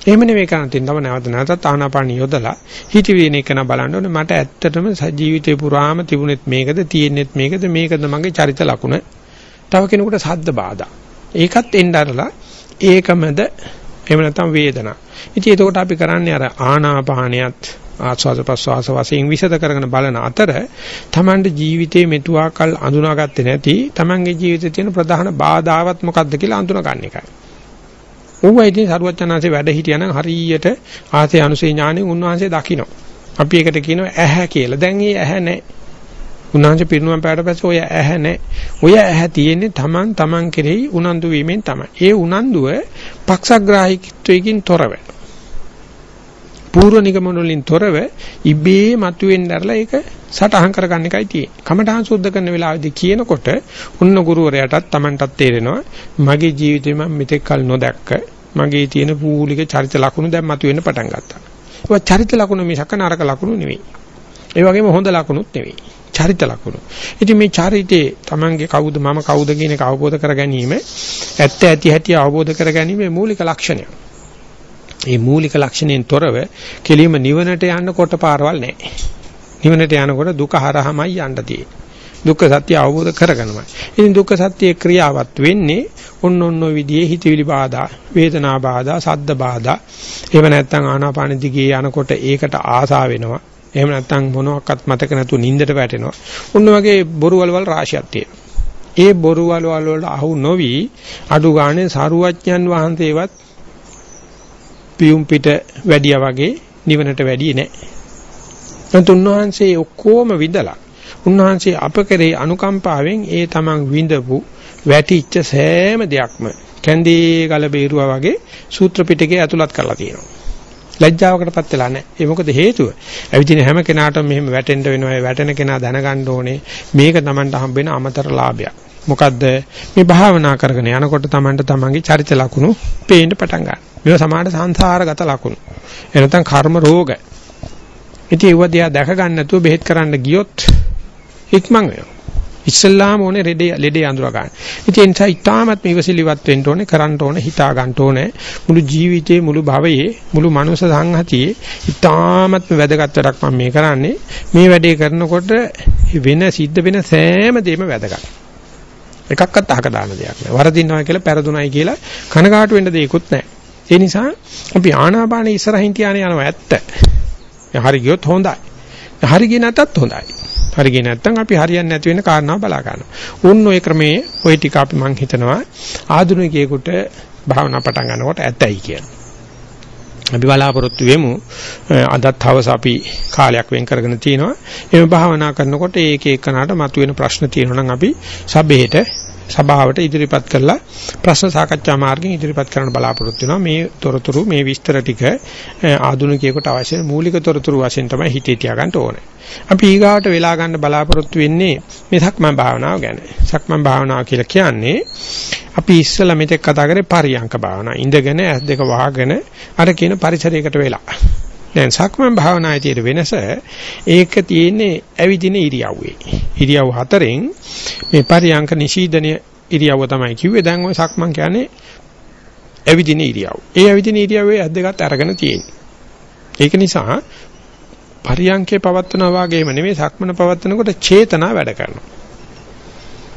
එහෙම නෙවෙයි කරන්න තියෙන තව නැවත නැවතත් ආනාපානිය යොදලා හිතවින එක න බලන්න ඕනේ. මට ඇත්තටම ජීවිතේ පුරාම තිබුණෙත් මේකද තියෙන්නෙත් මේකද මේකද මගේ චරිත ලකුණ. තව කෙනෙකුට සද්ද බාධා. ඒකත් එන්න අරලා ඒකමද එහෙම නැත්නම් වේදනා. ඉතින් එතකොට අපි කරන්නේ අර ආනාපානියත් ආස්වාද ප්‍රස්වාස වශයෙන් විසද කරගෙන බලන අතර තමන්ගේ ජීවිතයේ මෙතුආකල් අඳුනාගත්තේ නැති තමන්ගේ ජීවිතයේ තියෙන ප්‍රධාන බාධාවත් මොකක්ද කියලා අඳුන ගන්න එකයි. ඌවා ඉතින් සරුවචනාංශේ වැඩ හිටියනම් හරියට ආසේ අනුසේ ඥානෙ උන්වහන්සේ දකින්න. අපි ඒකට කියනවා ඇහැ කියලා. දැන් ඒ ඇහැ නැහැ. උන්වහන්සේ පිරිනුවම් පෑවට පස්සේ ඔය ඇහැ නැහැ. ඔය ඇහැ තියෙන්නේ Taman Taman කෙරෙහි උනන්දු වීමෙන් තමයි. ඒ උනන්දුව පක්ෂග්‍රාහීත්වයකින් තොරව. පූර්ව නිගමන වලින් තොරව ඉබේ මතුවෙන්න ඇරලා ඒක සටහන් කරගන්න එකයි තියෙන්නේ. කමඨහං සුද්ධ කරන වෙලාවේදී කියනකොට උන්න ගුරුවරයාටත් Tamanටත් තේරෙනවා මගේ ජීවිතේ මම මෙතෙක් කල නොදැක්ක මගේ තියෙන පූලික චරිත ලක්ෂණ දැන් මතුවෙන්න පටන් ගත්තා. ඒවා චරිත ලක්ෂණ මිසක නරක ලක්ෂණ නෙවෙයි. ඒ වගේම හොඳ ලක්ෂණුත් නෙවෙයි. චරිත ලක්ෂණ. ඉතින් මේ චරිතේ Tamange කවුද මම කවුද කියන එක අවබෝධ කර ගැනීම ඇත්ත ඇති හැටි අවබෝධ කර ගැනීම මූලික ලක්ෂණය. මේ මූලික ලක්ෂණයෙන් තොරව කෙලිම නිවනට යන්න කොට පාරවල් නැහැ. නිවනට යනකොට දුක හරහමයි යන්න තියෙන්නේ. දුක්ඛ සත්‍ය අවබෝධ කරගන්නමයි. ඉතින් දුක්ඛ සත්‍යයේ ක්‍රියාවත් වෙන්නේ ඔන්න ඔන්න ඔය විදිහේ හිතවිලි බාධා, වේදනා බාධා, සද්ද බාධා. එහෙම නැත්නම් ආනාපාන දිගේ යනකොට ඒකට ආසා වෙනවා. එහෙම නැත්නම් මොනවත් මතක නැතුව නිින්දට වැටෙනවා. ඔන්න වගේ බොරු වලවල් රාශියක් තියෙනවා. ඒ බොරු වල වල අහු නොවි අඩු ගානේ සරුවඥන් වහන්සේවත් පියුම් පිට වැඩියා වගේ නිවනට වැඩි නෑ. නමුත් උන්වහන්සේ ඔක්කොම විඳලා උන්වහන්සේ අප කරේ අනුකම්පාවෙන් ඒ තමන් විඳපු වැටිච්ච සෑම දෙයක්ම කැන්දී ගල බේරුවා වගේ සූත්‍ර පිටකේ ඇතුළත් කරලා තියෙනවා. ලැජ්ජාවකටපත් වෙලා නැහැ. ඒ මොකද හේතුව? ඇවිදින හැම කෙනාටම මෙහෙම වැටෙන්න වෙනවා. ඒ වැටෙන කෙනා දැනගන්න ඕනේ මේක Tamanට හම්බෙන අමතර ලාභයක්. මොකද්ද? මේ භාවනා කරගෙන යනකොට Tamanට Tamanගේ චරිත ලක්ෂණ පේන්න පටන් ගන්නවා. මේවා සමාන සංසාරගත ලක්ෂණ. එනතන් කර්ම රෝග. ඉතින් ඒව දිහා දැක ගන්න නැතුව බෙහෙත් කරන්න ගියොත් ඉක්මන් වෙනවා. ඉස්සල්ලාම ඕනේ ලෙඩේ ලෙඩේ අඳුර ගන්න. ඉතින් ඒ නිසා ඊටාමත් මේවසිලිවත් වෙන්න ඕනේ, කරන්න ඕනේ, හිතා ගන්න ඕනේ. මුළු ජීවිතේ මුළු භවයේ මුළු මනුෂ්‍ය සංහතියේ ඊටාමත් වැදගත් වැඩක් මම මේ කරන්නේ. මේ වැඩේ කරනකොට වෙන සිද්ධ වෙන සෑම දෙයක්ම වැදගත්. එකක්වත් අහක දාන දෙයක් නෑ. වරදිනවා කියලා පෙරදුනයි කියලා කනගාටු වෙන්න දෙයක්වත් නෑ. ඒ නිසා අපි ආනාපාන ඉස්සරහින් තියාගෙන යනවා ඇත්ත. හරි ගියොත් හොඳයි. හරි ගියේ නැතත් හොඳයි. හරි ගියේ නැත්නම් අපි හරියන්නේ නැති වෙන කාරණා බලා ගන්නවා. උන් ওই ක්‍රමයේ ওই ටික අපි මං හිතනවා ආධුනිකයෙකුට භාවනා පටන් ගන්නකොට ඇතයි කියලා. අපි බලාපොරොත්තු වෙමු අදත් හවස අපි කාලයක් වෙන් කරගෙන තිනවා. එimhe භාවනා කරනකොට ඒක එක්කනට මතුවෙන ප්‍රශ්න තියෙනවා නම් අපි සබේට සභාවට ඉදිරිපත් කරලා ප්‍රශ්න සාකච්ඡා මාර්ගයෙන් ඉදිරිපත් කරන්න බලාපොරොත්තු වෙනවා මේ තොරතුරු මේ විස්තර ටික ආධුනිකයෙකුට අවශ්‍ය මූලික තොරතුරු වශයෙන් තමයි හිතේ තියාගන්න ඕනේ. අපි ඊගාවට වෙලා ගන්න බලාපොරොත්තු වෙන්නේ මේ සක්මන් භාවනාව ගැන. සක්මන් භාවනාව කියලා කියන්නේ අපි ඉස්සලා මෙතෙක් කතා කරේ පරියංක භාවනාව. ඉඳගෙන ඇස් දෙක වහගෙන අර කියන පරිසරයකට වෙලා. දැන් සක්මන් භාවනායේ තියෙන වෙනස ඒක තියෙන්නේ ඇවිදින ඉරියව්වේ. ඉරියව් හතරෙන් මේ පරියංක නිශීදනය ඉරියව්ව තමයි කිව්වේ. දැන් ওই සක්මන් කියන්නේ ඇවිදින ඉරියව්. ඒ ඇවිදින ඉරියව්වේ ඇස් දෙකත් අරගෙන තියෙන්නේ. ඒක නිසා පරියංකේ පවත්වනවා වගේම නෙමෙයි සක්මන පවත්වනකොට චේතනා වැඩ කරනවා.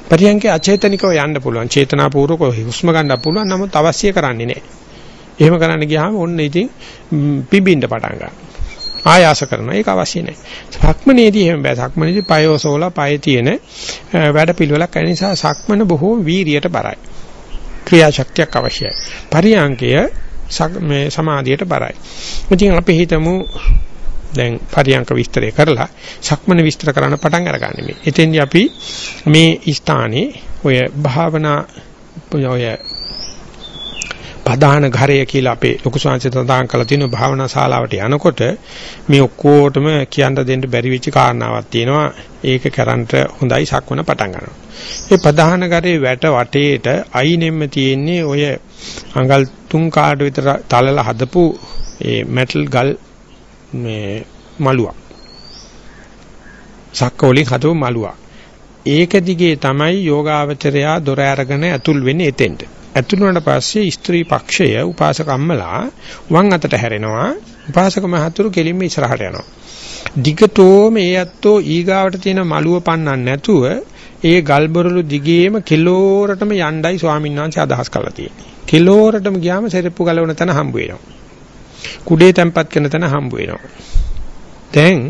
පරියංකේ අචේතනිකව යන්න පුළුවන්. චේතනාපූර්වකව හුස්ම ගන්න පුළුවන්. නමුත් අවශ්‍ය කරන්නේ නැහැ. එහෙම කරන්න ගියාම ඔන්න ඉතින් පිබින්න පටන් ගන්නවා. ආයාස කරනවා. ඒක අවශ්‍ය නැහැ. සක්මනේදී එහෙම බෑ. සක්මනේදී පයෝසෝලා පය තියෙන වැඩ පිළිවෙලක් ඒ නිසා සක්මන බොහෝ වීරියට බරයි. ක්‍රියාශක්තියක් අවශ්‍යයි. පරියංකය මේ සමාධියට බරයි. ඉතින් අපි හිතමු දැන් පරියංක විස්තරය කරලා සක්මන විස්තර කරන්න පටන් අරගන්නේ මේ. එතෙන්දී අපි මේ ස්ථානයේ ඔය භාවනා ඔය ප්‍රධාන ඝරය කියලා අපේ ලොකු සංසය සඳහන් කරලා තියෙන භාවනා ශාලාවට යනකොට මේ ඔක්කොටම කියන්න දෙන්න බැරි වෙච්ච කාරණාවක් තියෙනවා. ඒක කරන්ට හොඳයි සක්වන පටන් ගන්නවා. ඒ ප්‍රධාන ඝරේ වැට වටේට අයිනෙම්ම තියෙන්නේ ඔය අඟල් තුන් කාඩ විතර තලලා හදපු ඒ මෙටල් ගල් මේ මලුවක්. සක්ක වලින් හදපු මලුවක්. ඒක දිගේ තමයි යෝගාවචරයා දොර අරගෙන ඇතුල් වෙන්නේ එතෙන්ට. ඇතුළු වුණාට පස්සේ ස්ත්‍රී පක්ෂය උපාසක අම්මලා වම් අතට හැරෙනවා උපාසක මහතුරු කෙලින්ම ඉස්සරහට යනවා දිගටෝම ඒ ඇත්තෝ ඊගාවට තියෙන මලුව පන්නන්න නැතුව ඒ ගල්බරළු දිගේම කිලෝරටම යණ්ඩයි ස්වාමීන් වහන්සේ අදහස් කරලා තියෙන්නේ කිලෝරටම ගියාම සෙරප්පු ගලවන තැන හම්බ වෙනවා කුඩේ තැම්පත් කරන තැන හම්බ වෙනවා දැන්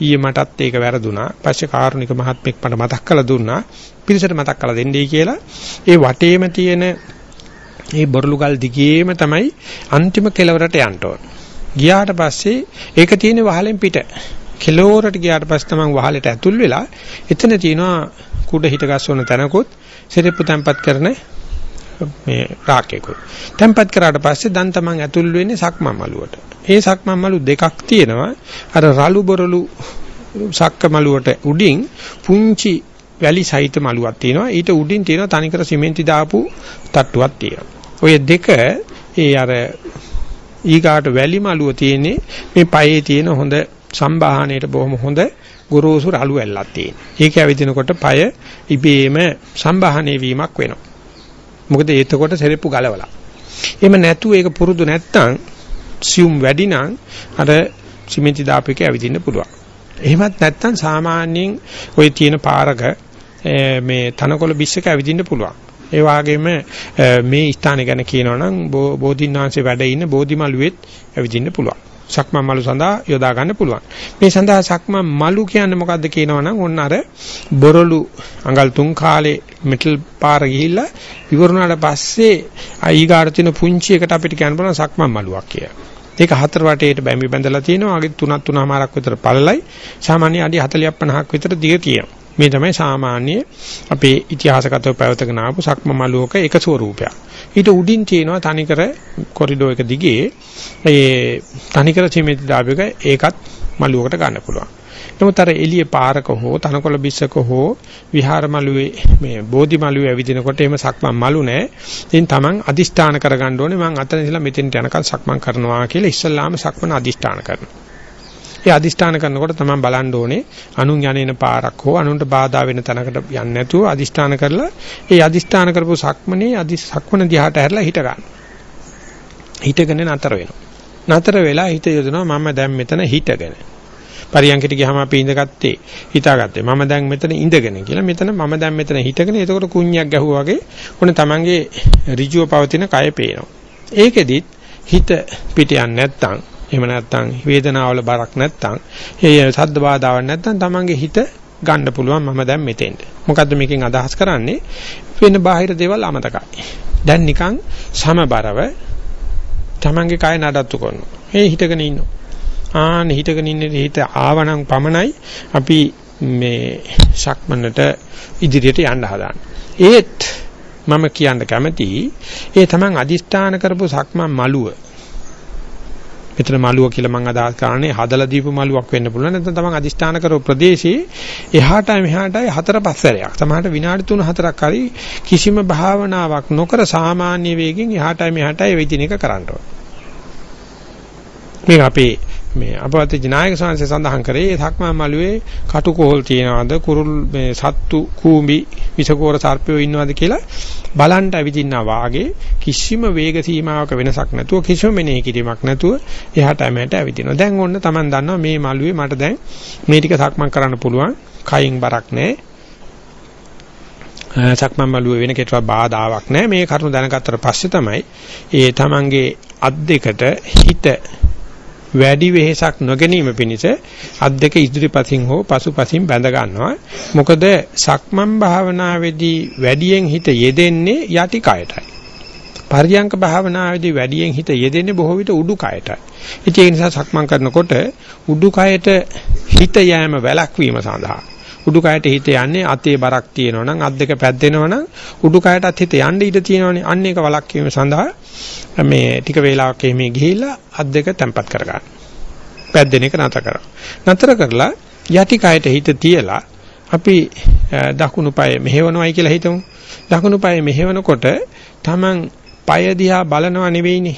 ඊයේ මටත් ඒක වැරදුනා. පස්සේ කාරුණික මහත්මෙක් මට මතක් කරලා දුන්නා. පිරිසට මතක් කරලා දෙන්නයි කියලා. ඒ වටේම තියෙන ඒ බොරළුගල් දිගේම තමයි අන්තිම කෙළවරට යන්න ඕන. ගියාට පස්සේ ඒක තියෙන වහලෙන් පිට. කෙළවරට ගියාට පස්සේ තමයි වහලෙට ඇතුල් වෙලා එතන තියෙනවා කුඩ හිට ගස්වන තැනකුත් සිරිප්පු තැම්පත් කරන මේ රාකේකුත්. තැම්පත් කරාට පස්සේ දැන් තමන් ඇතුල් වෙන්නේ සක්මන් මළුවට. ඒ සක්මන් මළු දෙකක් තියෙනවා. අර රළු බොරළු සක්ක මළුවට උඩින් පුංචි වැලි සහිත මළුවක් තියෙනවා. ඊට උඩින් තියෙනවා තනිකර සිමෙන්ති දාපු තට්ටුවක් තියෙනවා. ඔය දෙක ඒ අර ඊගාට වැලි මළුව තියෙන්නේ මේ පයේ තියෙන හොඳ සම්බාහණයට බොහොම හොඳ ගොරෝසු රළු ඇල්ලක් තියෙන. ඒක ඇවිදිනකොට පය ඉබේම සම්බාහණය වීමක් වෙනවා. මොකද එතකොට සෙරෙප්පු ගලවලා. එහෙම නැතුව ඒක පුරුදු නැත්තම් සියුම් වැඩි නම් අර සිමෙන්ති දාපේක ඇවිදින්න පුළුවන්. එහෙමත් නැත්තම් සාමාන්‍යයෙන් ওই තියෙන පාරක මේ තනකොළ බිස්සක ඇවිදින්න පුළුවන්. ඒ වගේම මේ ස්ථාන ගැන කියනවා නම් බෝධින්වහන්සේ වැඩ ඉන්න බෝධිමළුවෙත් ඇවිදින්න පුළුවන්. සක්මන් මලු සඳහා යොදා ගන්න පුළුවන්. මේ සඳහා සක්මන් මලු කියන්නේ මොකද්ද කියනවනම් ඔන්න අර බොරළු අඟල් තුන් කාලේ මෙටල් පාර ගිහිල්ලා ඉවරුණාට පස්සේ අයිගාට තියෙන පුංචි එකට අපිට කියන්න පුළුවන් සක්මන් මලුවක් කියලා. ඒක හතර වටේට බැම්බි බැඳලා තියෙනවා. අගේ තුනක් තුනමාරක් විතර පළලයි. සාමාන්‍ය අඩි 40ක් 50ක් විතර දිග තියෙනවා. මේ තමයි සාමාන්‍ය අපේ ඉතිහාසගතව පැවතගෙන ආපු සක්ම මලුවක එක ස්වරූපයක්. ඊට උඩින් තියෙනවා තනිකර කොරිඩෝ එක දිගේ ඒ තනිකර සිමෙන්ති දාපයක ඒකත් මලුවකට ගන්න පුළුවන්. නමුත් අර එළිය පාරක හෝ තනකොළ බිස්සක හෝ විහාර මළුවේ මේ බෝධි මළුවේ ඇවිදිනකොට එහෙම සක්මන් මලු නැහැ. ඉතින් Taman අදිෂ්ඨාන කරගන්න ඕනේ මම අතන ඉඳලා මෙතෙන්ට යනකල් සක්මන් කරනවා කියලා ඉස්සල්ලාම සක්මන් අදිෂ්ඨාන කරනවා. ඒ අදිෂ්ඨාන කරනකොට තමයි බලන්න ඕනේ අනුන් යන්නේන පාරක් හෝ අනුන්ට බාධා වෙන තැනකට යන්නේ නැතුව අදිෂ්ඨාන කරලා ඒ අදිෂ්ඨාන කරපු සක්මනේ අදි සක්මන දිහාට හැරලා හිට ගන්න. හිටගෙන නතර වෙනවා. නතර වෙලා හිත යොදනවා මම දැන් මෙතන හිටගෙන. පරියන්කට ගියාම අපි ඉඳගත්තේ හිතාගත්තේ මම දැන් මෙතන ඉඳගෙන කියලා මෙතන මම දැන් මෙතන හිටගෙන එතකොට කුණ්‍යක් ගැහුවා වගේ ඔන්න තමන්ගේ ඍජුව පවතින කය පේනවා ඒකෙදිත් හිත පිට යන්නේ නැත්තම් එහෙම නැත්නම් වේදනාවල බරක් නැත්නම් ඒ සද්ද බාධාවක් නැත්නම් තමන්ගේ හිත ගන්න පුළුවන් මම දැන් මෙතෙන්ට. මොකද්ද මේකෙන් අදහස් කරන්නේ? වෙන බාහිර දේවල් අමතකයි. දැන් නිකන් සමබරව තමන්ගේ කය නඩත්තු කරනවා. මේ හිතගෙන ඉන්නවා. ආන හිතගෙන ඉන්නේ හිත ආවනම් පමණයි අපි මේ ශක්මනට ඉදිරියට යන්න හදාන්නේ. ඒත් මම කියන්න කැමතියි ඒ තමන් අදිස්ථාන කරපු සක්මන් මළුව මෙතන මලුව කියලා මම අදහස් කරන්නේ හදලා දීපු මලුවක් වෙන්න පුළුවන්. නැත්නම් තමන් අදිෂ්ඨාන කරපු ප්‍රදේශයේ එහාටයි මෙහාටයි හතර පස්සරයක්. සමහරට විනාඩි 3-4ක් හරි කිසිම භාවනාවක් නොකර සාමාන්‍ය වේගෙන් එහාටයි මෙහාටයි වෙදින එක කරන්න ඕනේ. මේක අපේ මේ අපවත් ජනායක සංසය සඳහන් කරේ සක්මන් මළුවේ කටුකොහල් තියනවාද කුරුල් මේ සත්තු කූඹි විසකෝර සර්පයෝ ඉන්නවාද කියලා බලන්න ඇවිදින්නා වාගේ කිසිම වේග සීමාවක වෙනසක් නැතුව කිසිම මෙනෙහි කිරීමක් නැතුව එහාට එමෙට ඇවිදිනවා. දැන් ඔන්න Taman දන්නවා මේ මළුවේ මට දැන් මේ ටික සක්මන් කරන්න පුළුවන්. කයින් බරක් නැහැ. සක්මන් මළුවේ වෙන කෙටවත් බාධාවක් නැහැ. මේ කරුණ දැනගත්තට පස්සේ තමයි ඒ Tamanගේ අත් දෙකට හිත වැඩි වෙහෙසක් නොගැනීම පිණිස අත් දෙක ඉදිරිපසින් හෝ පසුපසින් බැඳ ගන්නවා. මොකද සක්මන් භාවනාවේදී වැඩියෙන් හිත යෙදෙන්නේ යටි කයටයි. පර්යංක භාවනාවේදී වැඩියෙන් හිත යෙදෙන්නේ බොහෝ විට උඩු කයටයි. ඉතින් ඒ නිසා සක්මන් කරනකොට උඩු කයට හිත යෑම වැළැක්වීම සඳහා උඩුකයට හිත යන්නේ අතේ බරක් තියෙනවා නම් අත් දෙක පැද්දෙනවා නම් උඩුකයටත් හිත යන්න ඉඩ තියෙනවනේ අන්න ඒක වළක්වීම සඳහා මේ ටික වේලාවක් එමේ ගිහිල්ලා අත් දෙක තැම්පත් කරගන්න. පැද්දෙන එක නතර කරා. නතර කරලා යටි කයට හිත තියලා අපි දකුණු පාය මෙහෙවනවයි කියලා හිතමු. දකුණු පාය මෙහෙවනකොට Taman পায় දිහා බලනවා නෙවෙයිනේ.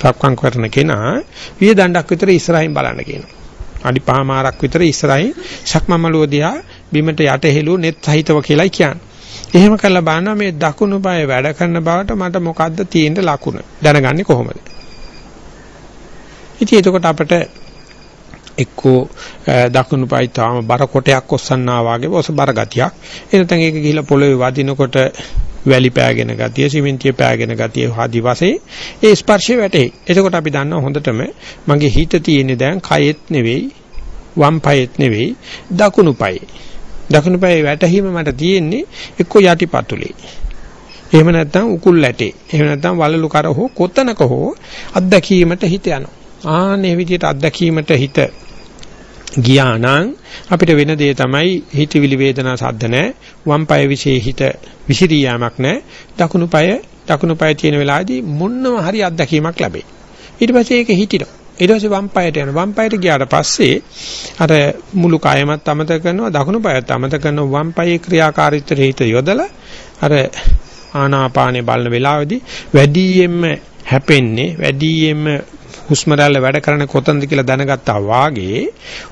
සක්මන් කරන කෙනා විය දණ්ඩක් විතර ඉස්සරහින් බලන්න කියනවා. අඩි පහමාරක් විතර ඉස්සරහින් සක්මමලුව දිහා බිමට යට හෙළුව net සහිතව කියලායි කියන්නේ. එහෙම කරලා බලනවා මේ දකුණු පාය වැඩ කරන බවට මට මොකද්ද තියෙන ලකුණ දැනගන්නේ කොහොමද? ඉතින් එතකොට අපිට එක්කෝ දකුණු පාය තාම බර කොටයක් ඔස්සන්නා වගේ ඔස බර ගතියක්. එනතන් ඒක ගිහිලා පොළවේ වදිනකොට වැලි පෑගෙන ගතිය, සිමෙන්තිය පෑගෙන ගතිය ආදි වශයෙන් ඒ ස්පර්ශය වැටේ. එතකොට අපි දන්නවා හොඳටම මගේ හිත තියෙන්නේ දැන් කයෙත් නෙවෙයි, වම් පයෙත් නෙවෙයි, දකුණු පයේ. දකුණු පායේ වැටීම මට තියෙන්නේ එක්ක යටිපතුලේ. එහෙම නැත්නම් උකුල් ඇටේ. එහෙම නැත්නම් වලලු කර හෝ කොතනක හෝ අත්දැකීමට හිත යනවා. ආන්නේ විදිහට අත්දැකීමට හිත ගියා නම් අපිට වෙන දේ තමයි හිතවිලි වේදනා සද්ද නැහැ. වම් පාය વિશે හිත විසිරී යාමක් නැහැ. දකුණු පාය දකුණු පාය තියෙන වෙලාවේදී මොනම හරි අත්දැකීමක් ලැබේ. ඊට පස්සේ ඒක හිටිනවා. ඊට පස්සේ වම් පායට යනවා. වම් පායට ගියාට පස්සේ අර මුළු කයමත් අමතක කරනවා, දකුණු පායත් අමතක කරනවා. වම් පායේ ක්‍රියාකාරීත්වයට හිත යොදලා අර ආනාපානේ බලන වෙලාවේදී වැඩියෙන්ම හැපෙන්නේ, වැඩියෙන්ම හුස්ම රැල්ල වැඩ කරන්නේ කොතනද කියලා දැනගත්තා වාගේ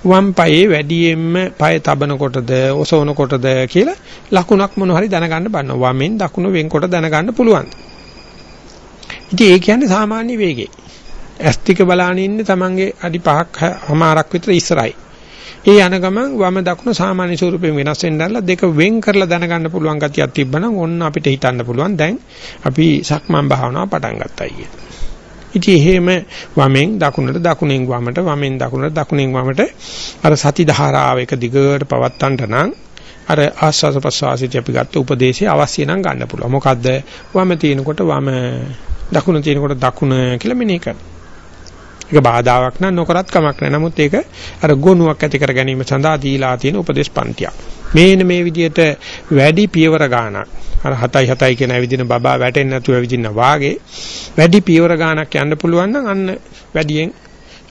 වම් පායේ වැඩියෙන්ම පාය තබනකොටද ඔසවනකොටද කියලා ලකුණක් මොන හරි දැනගන්න බන්න. වමෙන් දකුණ වෙන්කොට දැනගන්න පුළුවන්. ඉතින් ඒ කියන්නේ සාමාන්‍ය වේගය. ඇස් ටික බලාගෙන ඉන්නේ Tamange අඩි 5ක් හමාරක් විතර ඉස්සරයි. ඒ යන ගමන් වම දකුණ සාමාන්‍ය ස්වරූපයෙන් වෙනස් වෙන්නදලා දෙක වෙන් කරලා දැනගන්න පුළුවන් ගතියක් තිබ්බනම් ඔන්න අපිට හිතන්න පුළුවන් දැන් අපි සක්මන් භාවනාව පටන් ගත්තා කියලා. ඉතින් එහෙම වමෙන් දකුණට දකුණෙන් වමට වමෙන් දකුණට දකුණෙන් වමට අර සති ධාරාව එක දිගට පවත්තන්ට නම් අර ආස්වාද ප්‍රසවාසිත අපි ගත්ත උපදේශය අවශ්‍ය නම් ගන්න පුළුවන්. මොකද්ද? වම තියෙනකොට වම දකුණ තියෙනකොට දකුණ කියලා මෙනෙහි කරනවා. ඒක බාධාවක් නම් නොකරත් කමක් නැහැ. නමුත් ඒක අර ගුණයක් ඇති කර ගැනීම සඳහා දීලා තියෙන උපදේශ පන්තියක්. මේන මේ විදිහට වැඩි පියවර ගානක් අර 7යි 7යි කියන ඇවිදින බබා වැටෙන්නේ නැතුව ඇවිදින්න වාගේ වැඩි පියවර ගානක් යන්න පුළුවන් නම් අන්න වැඩියෙන්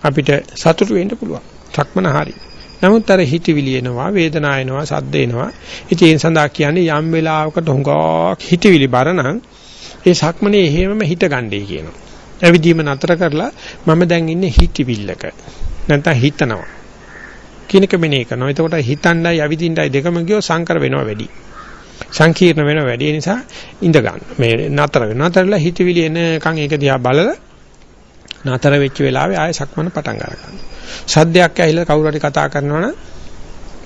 අපිට සතුටු වෙන්න පුළුවන්. සක්මන හරි. නමුත් අර හිතවිලි එනවා, වේදනාව එනවා, සද්ද එනවා. ඉතින් ඒ සඳහා කියන්නේ යම් වෙලාවකට හුඟක් හිතවිලි බරනම් ඒ සක්මනේ එහෙමම හිත ගන්නයි කියනවා. ඇවිදීම නතර කරලා මම දැන් ඉන්නේ හිතවිල්ලක. නැත්නම් හිතනවා. කිනක මෙනේ කරනවා. එතකොට හිතණ්ඩයි ඇවිදින්නයි දෙකම ගියෝ සංකර වෙනවා වැඩි. සංකීර්ණ වෙනවා වැඩි. ඒ නිසා ඉඳ ගන්න. මේ නතර වෙනවා. නතරලා හිතවිලි එනකන් ඒක දිහා බලලා නතර වෙච්ච වෙලාවේ ආයෙ සක්මන පටන් ගන්නවා. සද්දයක් ඇහිලා කවුරු හරි කතා කරනවනම්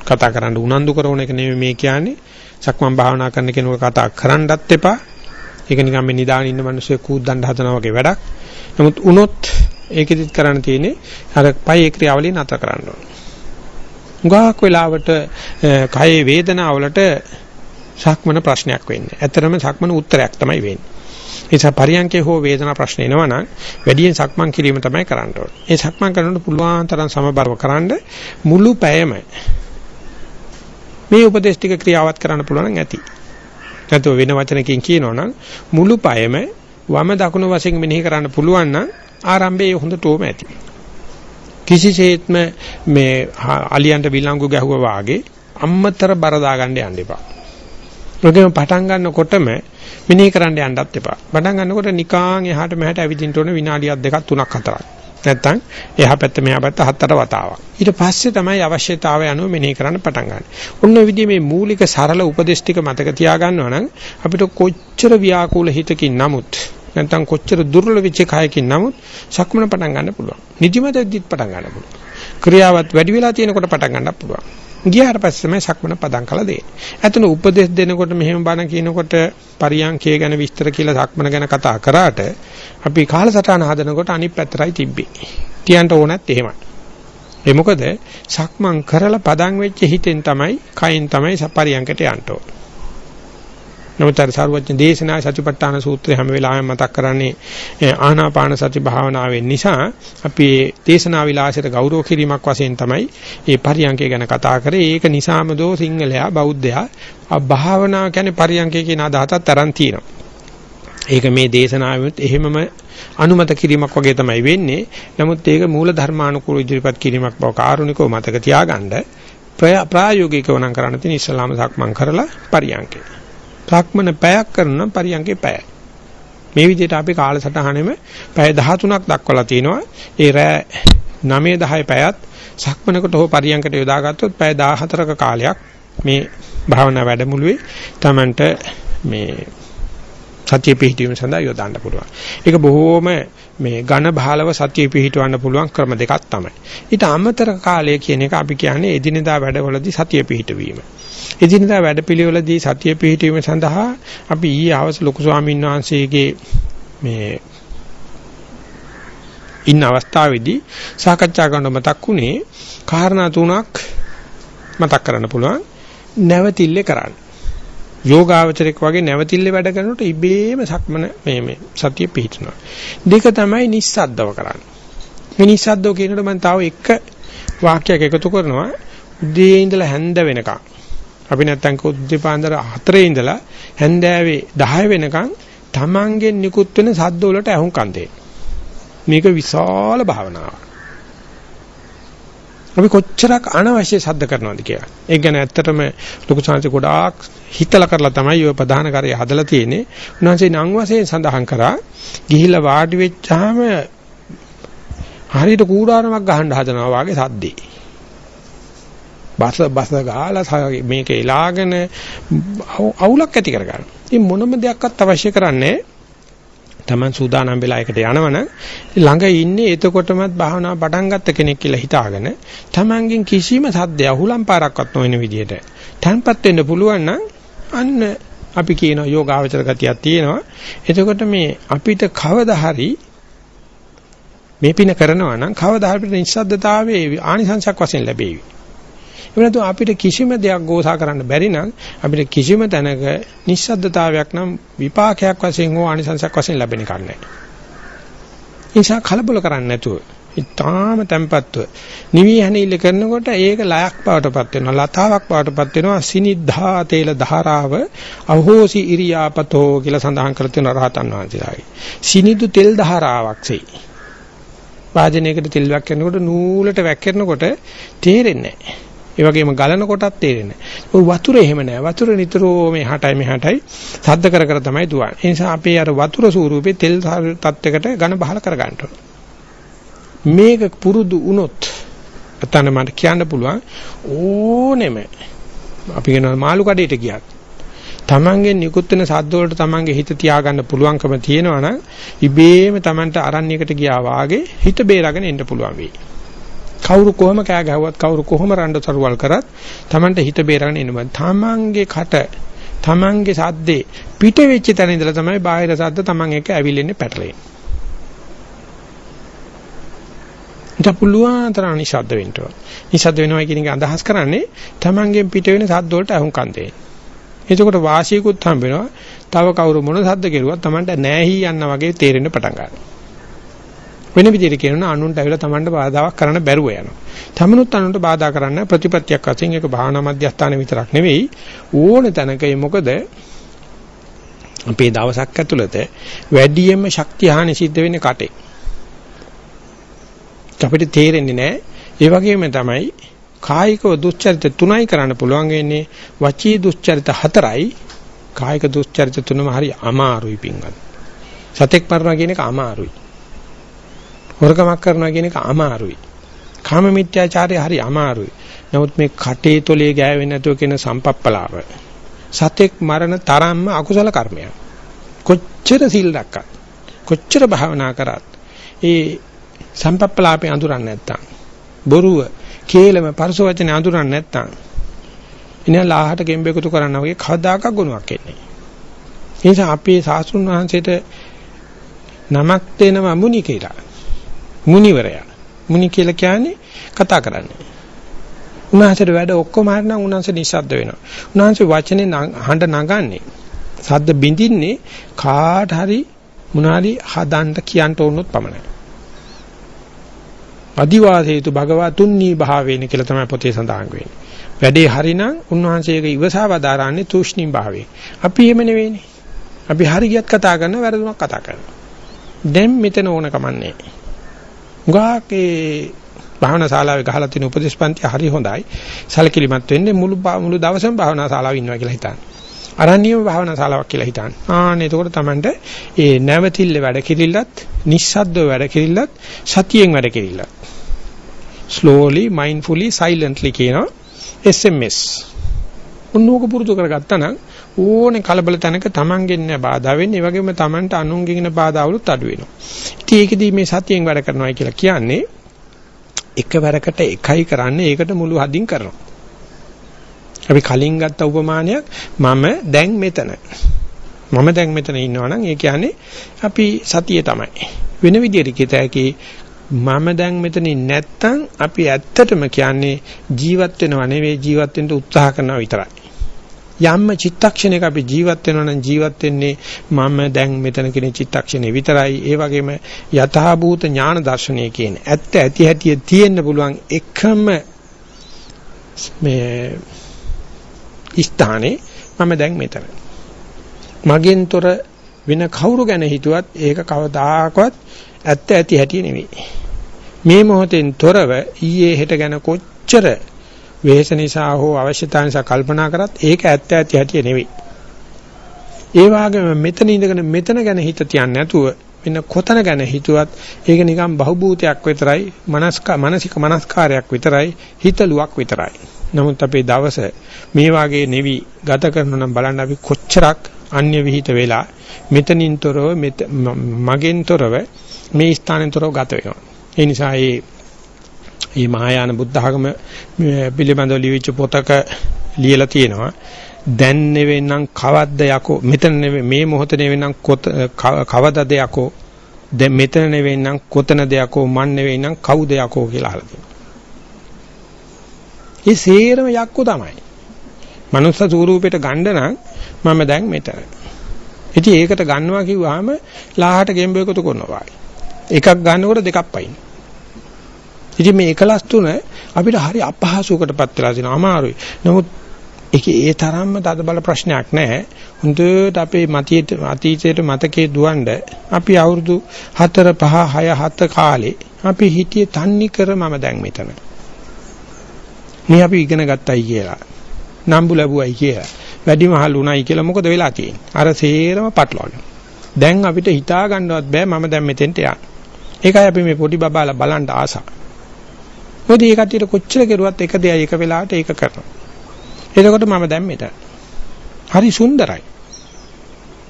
කතා කරන්න උනන්දු කරන එක නෙමෙයි මේ කියන්නේ. සක්මන් භාවනා කරන කෙනෙකුට කතා කරන්නත් එපා. ඒක නිකන් මේ නිදාගෙන ඉන්න මිනිස්සු කූද්දන්න හදනවා වගේ වැඩක්. නමුත් උනොත් ඒකෙදිත් කරන්න තියෙන්නේ අර පයේ ක්‍රියාවලිය නතර කරන්න ඕනේ. උගාක් වෙලාවට කයේ වේදනාවලට සක්මන ප්‍රශ්නයක් වෙන්නේ. ඇත්තරම සක්මන උත්තරයක් තමයි වෙන්නේ. ඒ නිසා පරියන්කේ හෝ වේදනා ප්‍රශ්න එනවනම් වැඩියෙන් සක්මන් කිරීම තමයි කරන්න ඕනේ. ඒ සක්මන් කරනකොට පුළුවන් තරම් සමබරව කරන්න මුළු පැයම මේ උපදේශ ටික ක්‍රියාවත් කරන්න පුළුවන් නම් ඇති. නැත්නම් වෙන වචනකින් කියනවනම් මුළු පයම වම දකුණු වශයෙන් මෙනෙහි කරන්න පුළුවන් නම් ආරම්භයේ හොඳටම ඇති. කිසිසේත්ම මේ අලියන්ට විලංගු ගැහුවා වාගේ අම්මතර බර දාගන්න යන්න එපා. ඔකෙම පටන් ගන්නකොටම මෙනෙහි කරන්න යන්නත් එපා. පටන් ගන්නකොට නිකාන් එහාට මෙහාට ඇවිදින්න ඕන විනාඩියක් දෙකක් තුනක් හතරක්. නැත්තම් එහා පැත්ත මෙහා පැත්ත හතර වතාවක්. ඊට පස්සේ තමයි අවශ්‍යතාවය අනුව මෙනෙහි කරන්න පටන් ගන්න. ඔන්න ඔය විදිහේ මේ මූලික සරල උපදේශ ටික මතක තියාගන්නවා නම් අපිට කොච්චර ව්‍යාකූල හිතකින් නමුත් නැත්තම් කොච්චර දුර්වල වෙච්ච කයකින් නමුත් සක්මන පටන් ගන්න පුළුවන්. නිදිමතෙද්දිත් පටන් ගන්න පුළුවන්. ක්‍රියාවත් වැඩි වෙලා තියෙනකොට පටන් ගන්නත් පුළුවන්. ගියාට පස්සේ තමයි සක්මන පදම් කළ දෙන්නේ. ඇතුළේ උපදේශ දෙනකොට මෙහෙම බණ කියනකොට පරියන්කය ගැන විස්තර කියලා සක්මන ගැන කතා කරාට අපි කාලසටහන හදනකොට අනිත් පැත්තටයි තිබ්බේ. තියන්න ඕනත් එහෙමයි. ඒ මොකද සක්මන් කරලා පදම් වෙච්ච හිතෙන් තමයි කයින් තමයි පරියන්කට යන්න ඕනේ. නමුතර සාරවත්න දේශනා සතිපට්ඨාන සූත්‍රය හැම වෙලාවෙම මතක් කරන්නේ ආනාපාන සති භාවනාවෙන් නිසා අපි දේශනා විලාසයට ගෞරව කිරීමක් වශයෙන් තමයි මේ පරියන්කය ගැන කතා කරේ. ඒක නිසාම දෝ සිංහලයා බෞද්ධයා භාවනා කියන්නේ පරියන්කය කියන අදහසත් තරම් තියෙනවා. ඒක මේ දේශනාවෙත් එහෙමම අනුමත කිරීමක් වගේ තමයි වෙන්නේ. නමුත් ඒක මූල ධර්මානුකූල ඉදිරිපත් කිරීමක් බව කාරුණිකව මතක තියාගන්න ප්‍රායෝගිකව නම් කරන්න තියෙන ඉස්ලාම සක්මන් කරලා පරියන්කේ. සක්මන පැයක් කරනවා පරියන්කේ පැය. මේ විදිහට අපි කාලසටහනෙම පැය 13ක් දක්වලා තිනවා. ඒ රෑ 9 10 පැයත් සක්මනකට හෝ පරියන්කට යොදාගත්තොත් පැය 14ක කාලයක් මේ භාවනා වැඩමුළුවේ Tamanට මේ සතිය පිහිටීම සඳහා යොදන්න පුළුවන්. ඒක බොහෝම මේ ඝන බහලව සතිය පිහිටවන්න පුළුවන් ක්‍රම දෙකක් තමයි. ඊට අමතර කාලය කියන එක අපි කියන්නේ එදිනෙදා වැඩවලදී සතිය පිහිටවීම. එදිනදා වැඩපිළිවෙලදී සතිය පිහිටීම සඳහා අපි ඊයේ අවස ලොකු ස්වාමීන් වහන්සේගේ මේ ඉන්න අවස්ථාවේදී සාකච්ඡා කරන මතක් වුණේ කාරණා තුනක් මතක් කරන්න පුළුවන් නැවතිල්ලේ කරන්න. යෝගාවචරයක් වගේ නැවතිල්ලේ වැඩ කරනකොට ඉබේම සක්මන මේ මේ සතිය පිහිටනවා. දෙක තමයි නිස්සද්දව කරන්නේ. මේ නිස්සද්දව කියනකොට මම තව එක වාක්‍යයක් එකතු කරනවා. උදේ ඉඳලා හැන්ද වෙනකම් අපි නැත්තම් කුද්දීපාන්දර 4 ඉඳලා හැන්දෑවේ 10 වෙනකන් තමන්ගෙන් නිකුත් වෙන සද්ද වලට අහුම්කම් දෙන්න. මේක විශාල භාවනාවක්. අපි කොච්චරක් අනවශ්‍ය සද්ද කරනවද කියලා. ඒක ගැන ඇත්තටම ලොකු chance ගොඩාක් හිතලා කරලා තමයි ඔය ප්‍රධාන කාර්යය හදලා තියෙන්නේ. උන්වහන්සේ නම් වශයෙන් සඳහන් කරා ගිහිලා වාඩි වෙච්චාම හරියට කූඩාරමක් ගහන්න හදනවා වගේ සද්දේ. බස බස ගාලා මේක එලාගෙන අවුලක් ඇති කරගන්න. ඉතින් මොනම දෙයක්වත් අවශ්‍ය කරන්නේ Taman සූදානම් වෙලා එකට යනවනම් ළඟ ඉන්නේ එතකොටමත් භාවනාව පටන් ගත්ත කෙනෙක් කියලා හිතාගෙන Tamanගෙන් කිසිම සද්දය අහුලම් පාරක්වත් නොවන විදිහට තන්පත් වෙන්න පුළුවන් නම් අන්න අපි කියන යෝගාවචර ගතියක් තියෙනවා. එතකොට මේ අපිට කවදා හරි මේ පින කරනවා නම් කවදා හරි නිස්සද්දතාවයේ ආනිසංසයක් වශයෙන් ලැබෙවි. එහෙම නැතු අපිට කිසිම දෙයක් ගෝසා කරන්න බැරි නම් අපිට කිසිම තැනක නිස්සද්දතාවයක් නම් විපාකයක් වශයෙන් හෝ ආනිසංසයක් වශයෙන් ලැබෙන එකක් නැහැ. නිසා කලබල කරන්නේ නැතුව ඊටාම tempatව නිවි හැනිල්ල කරනකොට ඒක ලයක් බවටපත් වෙනවා ලතාවක් බවටපත් වෙනවා සිනිද්ධා තේල ධාරාව අහෝසි ඉරියාපතෝ කියලා සඳහන් කර තියෙන රහතන් වහන්සේලාගේ. සිනිදු තෙල් ධාරාවක්සේ වාජනයකට තෙල් වැක්කෙනකොට නූලට වැක්කෙනකොට තේරෙන්නේ නැහැ. ඒ වගේම ගලන කොටත් තේරෙන්නේ නැහැ. ඔය වතුර එහෙම නැහැ. වතුර නිතරම එහාටයි මෙහාටයි සද්ද කර කර තමයි දුවන්නේ. ඒ නිසා අපේ අර වතුර ස්වරූපේ තෙල් තත්යකට ඝන බහල කර ගන්න මේක පුරුදු වුණොත් අතන මට කියන්න පුළුවන් ඕනෙම අපි කියනවා මාළු කඩේට ගියත් තමන්ගේ නිකුත් වෙන සද්ද වලට තමන්ගේ හිත තියාගන්න පුළුවන්කම තියෙනවා නම් ඉබේම තමන්ට අරණ්‍යයකට ගියා වාගේ හිත බේරගෙන එන්න පුළුවන් වෙයි. කවුරු කොහම කෑ ගැහුවත් කවුරු කොහම රණ්ඩු තරුවල් කරත් Tamanට හිත බේරගෙන ඉන්නවා. Tamanගේ කට Tamanගේ සද්දේ පිට වෙච්ච තැන ඉඳලා තමයි බාහිර සද්ද Taman එක ඇවිල්ෙන්නේ පැටලෙන්නේ. ඉත පුළුවන් තරම් නිශ්ශබ්ද වෙන්න ඕන. නිශ්ශබ්ද වෙනවා කියන එක අදහස් කරන්නේ Tamanගෙන් පිට වෙන සද්ද වලට අහුම්කම් දෙන්න. එතකොට වාසියකුත් හම්බ වෙනවා. තව කවුරු මොන සද්ද කෙරුවත් Tamanට නැහැ යන්න වගේ තේරෙන්න පටන් ගන්නවා. වෙන විදිහට කියනවා අනුන්ට ඇවිල්ලා Tamanට බාධාවක් කරන්න බැරුව යනවා. තමනුත් අනුන්ට බාධා කරන්න ප්‍රතිපත්තියක් වශයෙන් ඒක භාවනා මධ්‍යස්ථාන විතරක් නෙවෙයි ඕන තැනක ඒ මොකද අපේ දවසක් ඇතුළත වැඩියෙන්ම ශක්තිය හානි සිද්ධ වෙන්නේ කටේ. අපිට තේරෙන්නේ නැහැ. ඒ වගේම තමයි කායිකව දුස්චරිත තුනයි කරන්න පුළුවන් වෙන්නේ වචී දුස්චරිත හතරයි කායික දුස්චරිත තුනම හරි අමාරුයි පින්වත්. සතෙක් මරනවා කියන එක අමාරුයි. හොරකමක් කරනවා කියන එක අමාරුයි. කාම මිත්‍යාචාරය හරි අමාරුයි. නමුත් මේ කටේ තොලේ ගෑවෙන්නේ නැතුව කියන සම්පප්පලාව සතෙක් මරණ තරම්ම අකුසල කර්මයක්. කොච්චර සිල් රැක්කත් කොච්චර භාවනා කරත් ඒ සම්පප්පලාපේ අඳුරන්නේ නැත්තම් බොරුව කේලම පරස වචන අඳුරන්නේ නැත්තම් ඉතින් ලාහට ගෙම්බෙකුතු කරන්න වගේ කවදාක ගුණයක් එන්නේ. ඒ නිසා අපේ සාස්ෘණ වහන්සේට නමක් දෙනවා මුනි කියලා. මුනිවරයා. මුනි කියලා කියන්නේ කතා කරන්නේ. උන්වහන්සේට වැඩ ඔක්කොම හරිනම් උන්වහන්සේ නිස්සද්ද වෙනවා. උන්වහන්සේ වචනේ හඬ නගන්නේ සද්ද බින්දින්නේ කාට හරි මොනාරි හදන්න කියන්න ඕනොත් පමණයි. අදිවාසේතු භගවතුන්නී භාවේන කියලා තමයි පොතේ සඳහන් වෙන්නේ. වැඩේ හරිනම් උන්වහන්සේගේ ඉවසාවදාරන්නේ තුෂ්ණී භාවයේ. අපි එහෙම නෙවෙයිනේ. අපි හරි ගියත් කතා කරන වැරදුනක් කතා කරනවා. දැන් මෙතන ඕන කමන්නේ. උගාකේ භාවනා ශාලාවේ ගහලා තියෙන උපදේශපන්ති හරි හොඳයි. සැලකිලිමත් වෙන්නේ මුළු මුළු දවසම භාවනා ශාලාවේ ඉන්නවා කියලා හිතන්න. අරණ්‍යම භාවනා ශාලාවක් කියලා හිතන්න. ආන්නේ එතකොට Tamanට ඒ නැවතිල්ල වැඩ කිරිල්ලත්, නිස්සද්දව වැඩ කිරිල්ලත්, සතියෙන් වැඩ කිරිල්ලත්. slowly mindfully silently කියනවා SMS. උන්නෝක පුරුදු කරගත්තා නම් ඕනේ කලබල තැනක Tamanගෙන් නෑ බාධා වෙන්නේ. ඒ වගේම Tamanට අනුන්ගෙන් බාධාවලුත් අඩු වෙනවා. ඉතින් ඒකෙදී මේ සතියෙන් වැඩ කරනවා කියලා කියන්නේ එකවරකට එකයි කරන්නේ ඒකට මුළු හදින් කරනවා. අපි කලින් ගත්ත උපමානයක් මම දැන් මෙතන. මම දැන් මෙතන ඉන්නවා නම් ඒ කියන්නේ අපි සතිය තමයි. වෙන විදිහට කිත හැකි මම දැන් මෙතනින් නැත්තම් අපි ඇත්තටම කියන්නේ ජීවත් වෙනව නෙවෙයි ජීවත් වෙන්න උත්සාහ කරනවා විතරයි. යම්ම චිත්තක්ෂණයක අපි ජීවත් වෙනවා නම් ජීවත් වෙන්නේ මම දැන් මෙතන කියන චිත්තක්ෂණේ විතරයි. ඒ වගේම යථාභූත ඥාන දර්ශනය කියන ඇත්ත ඇති හැටි තියෙන්න පුළුවන් එකම මේ ස්ථානේ මම දැන් මෙතන. මගෙන්තර වෙන කවුරු ගැන හිතුවත් ඒක කවදාකවත් ඇත්ත ඇති හැටි නෙවෙයි. මේ මොහොතෙන් තොරව ඊයේ හෙට ගැන කොච්චර වෙහෙස නිසා හෝ අවශ්‍යතාව නිසා කල්පනා කරත් ඒක ඇත්ත ඇති හැටි නෙවෙයි. ඒ වගේම මෙතන ඉඳගෙන මෙතන ගැන හිත තියන්නේ නැතුව වෙන කොතන ගැන හිතුවත් ඒක නිකන් බහුබූතයක් විතරයි මනස්ක මානසික මනස්කාරයක් විතරයි හිතලුවක් විතරයි. නමුත් අපේ දවස මේ වාගේ nevi ගත කරනවා නම් බලන්න අපි කොච්චරක් අන්‍ය විහිිත වෙලා මෙතනින්තරව මගෙන්තරව මේ ස්ථානෙන්තරව ගත වෙනවා. ඒ නිසා මේ මේ මහායාන බුද්ධ ආගම පිළිබඳව ලියවිච්ච පොතක ලියලා තියෙනවා. දැන් නෙවෙන්නම් කවද්ද යකෝ මෙතන නෙවෙයි මේ මොහොත නෙවෙන්නම් කවදද යකෝ දැන් මෙතන නෙවෙයි නම් කොතන දෙයක්ෝ මන් නෙවෙයි නම් කවුද යකෝ කියලා අහලා තියෙනවා. ඒ සේරම යක්කෝ තමයි. මනුස්ස ස්වරූපයට ගන්න නම් මම දැන් මෙතන. ඉතින් ඒකට ගන්නවා කිව්වහම ලාහට ගෙම්බ එකතු කරනවා එකක් ගන්නකොට දෙකක් පයින්. ඉතින් මේ එකලස් තුන අපිට හරි අපහසුකටපත් වෙලා තියෙනවා අමාරුයි. නමුත් ඒකේ ඒ තරම්ම තද බල ප්‍රශ්නයක් නැහැ. හොඳට අපේ මතීත අතීතයේ මතකයේ දුවන්න අපි අවුරුදු 4 5 6 7 කාලේ අපි හිටියේ තන්නේ කර මම දැන් මෙතන. මේ අපි ඉගෙන ගත්තයි කියලා. නම්බු ලැබුවයි කියලා. වැඩිමහල් උණයි කියලා මොකද වෙලා තියෙන්නේ? අර සේරම පටලවගෙන. දැන් අපිට හිතා ගන්නවත් බෑ මම දැන් මෙතෙන්ට යන්න. ඒකයි අපි මේ පොඩි බබාලා බලන්න ආසා. මොකද ඒ කට්ටියට කොච්චර කෙරුවත් එක දෙයයි එක වෙලාවට ඒක කරනවා. එතකොට මම දැන් මෙතන. හරි සුන්දරයි.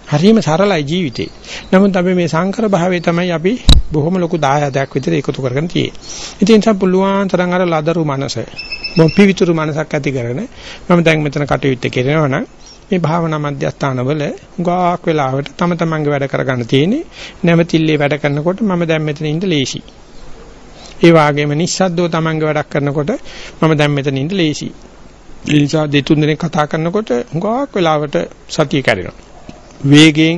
හරිම සරලයි ජීවිතේ. නමුත් අපි මේ සංකර භාවයේ තමයි අපි බොහොම ලොකු දායදයක් විතර එකතු කරගෙන තියෙන්නේ. ඉතින් ඒ පුළුවන් තරම් අර ලදරු මනස, මොපිවිතුරු මනසක් ඇති කරගෙන මම දැන් මෙතන කටයුත්ත කරනවා නම් මේ භාවනා මධ්‍යස්ථානවල ගාක් වෙලාවට තම තමන්ගේ වැඩ කරගන්න තියෙන්නේ. නැවතිල්ලේ වැඩ කරනකොට මම දැන් මෙතන ඉඳ ලේසි. ඒ වගේම නිස්සද්දව තමන්ගේ වැඩක් කරනකොට මම දැන් මෙතන ඉඳ ලේසි. ඒ නිසා දෙතුන් දිනක් කතා කරනකොට ගාක් වෙලාවට සතිය කැඩෙනවා. වේගයෙන්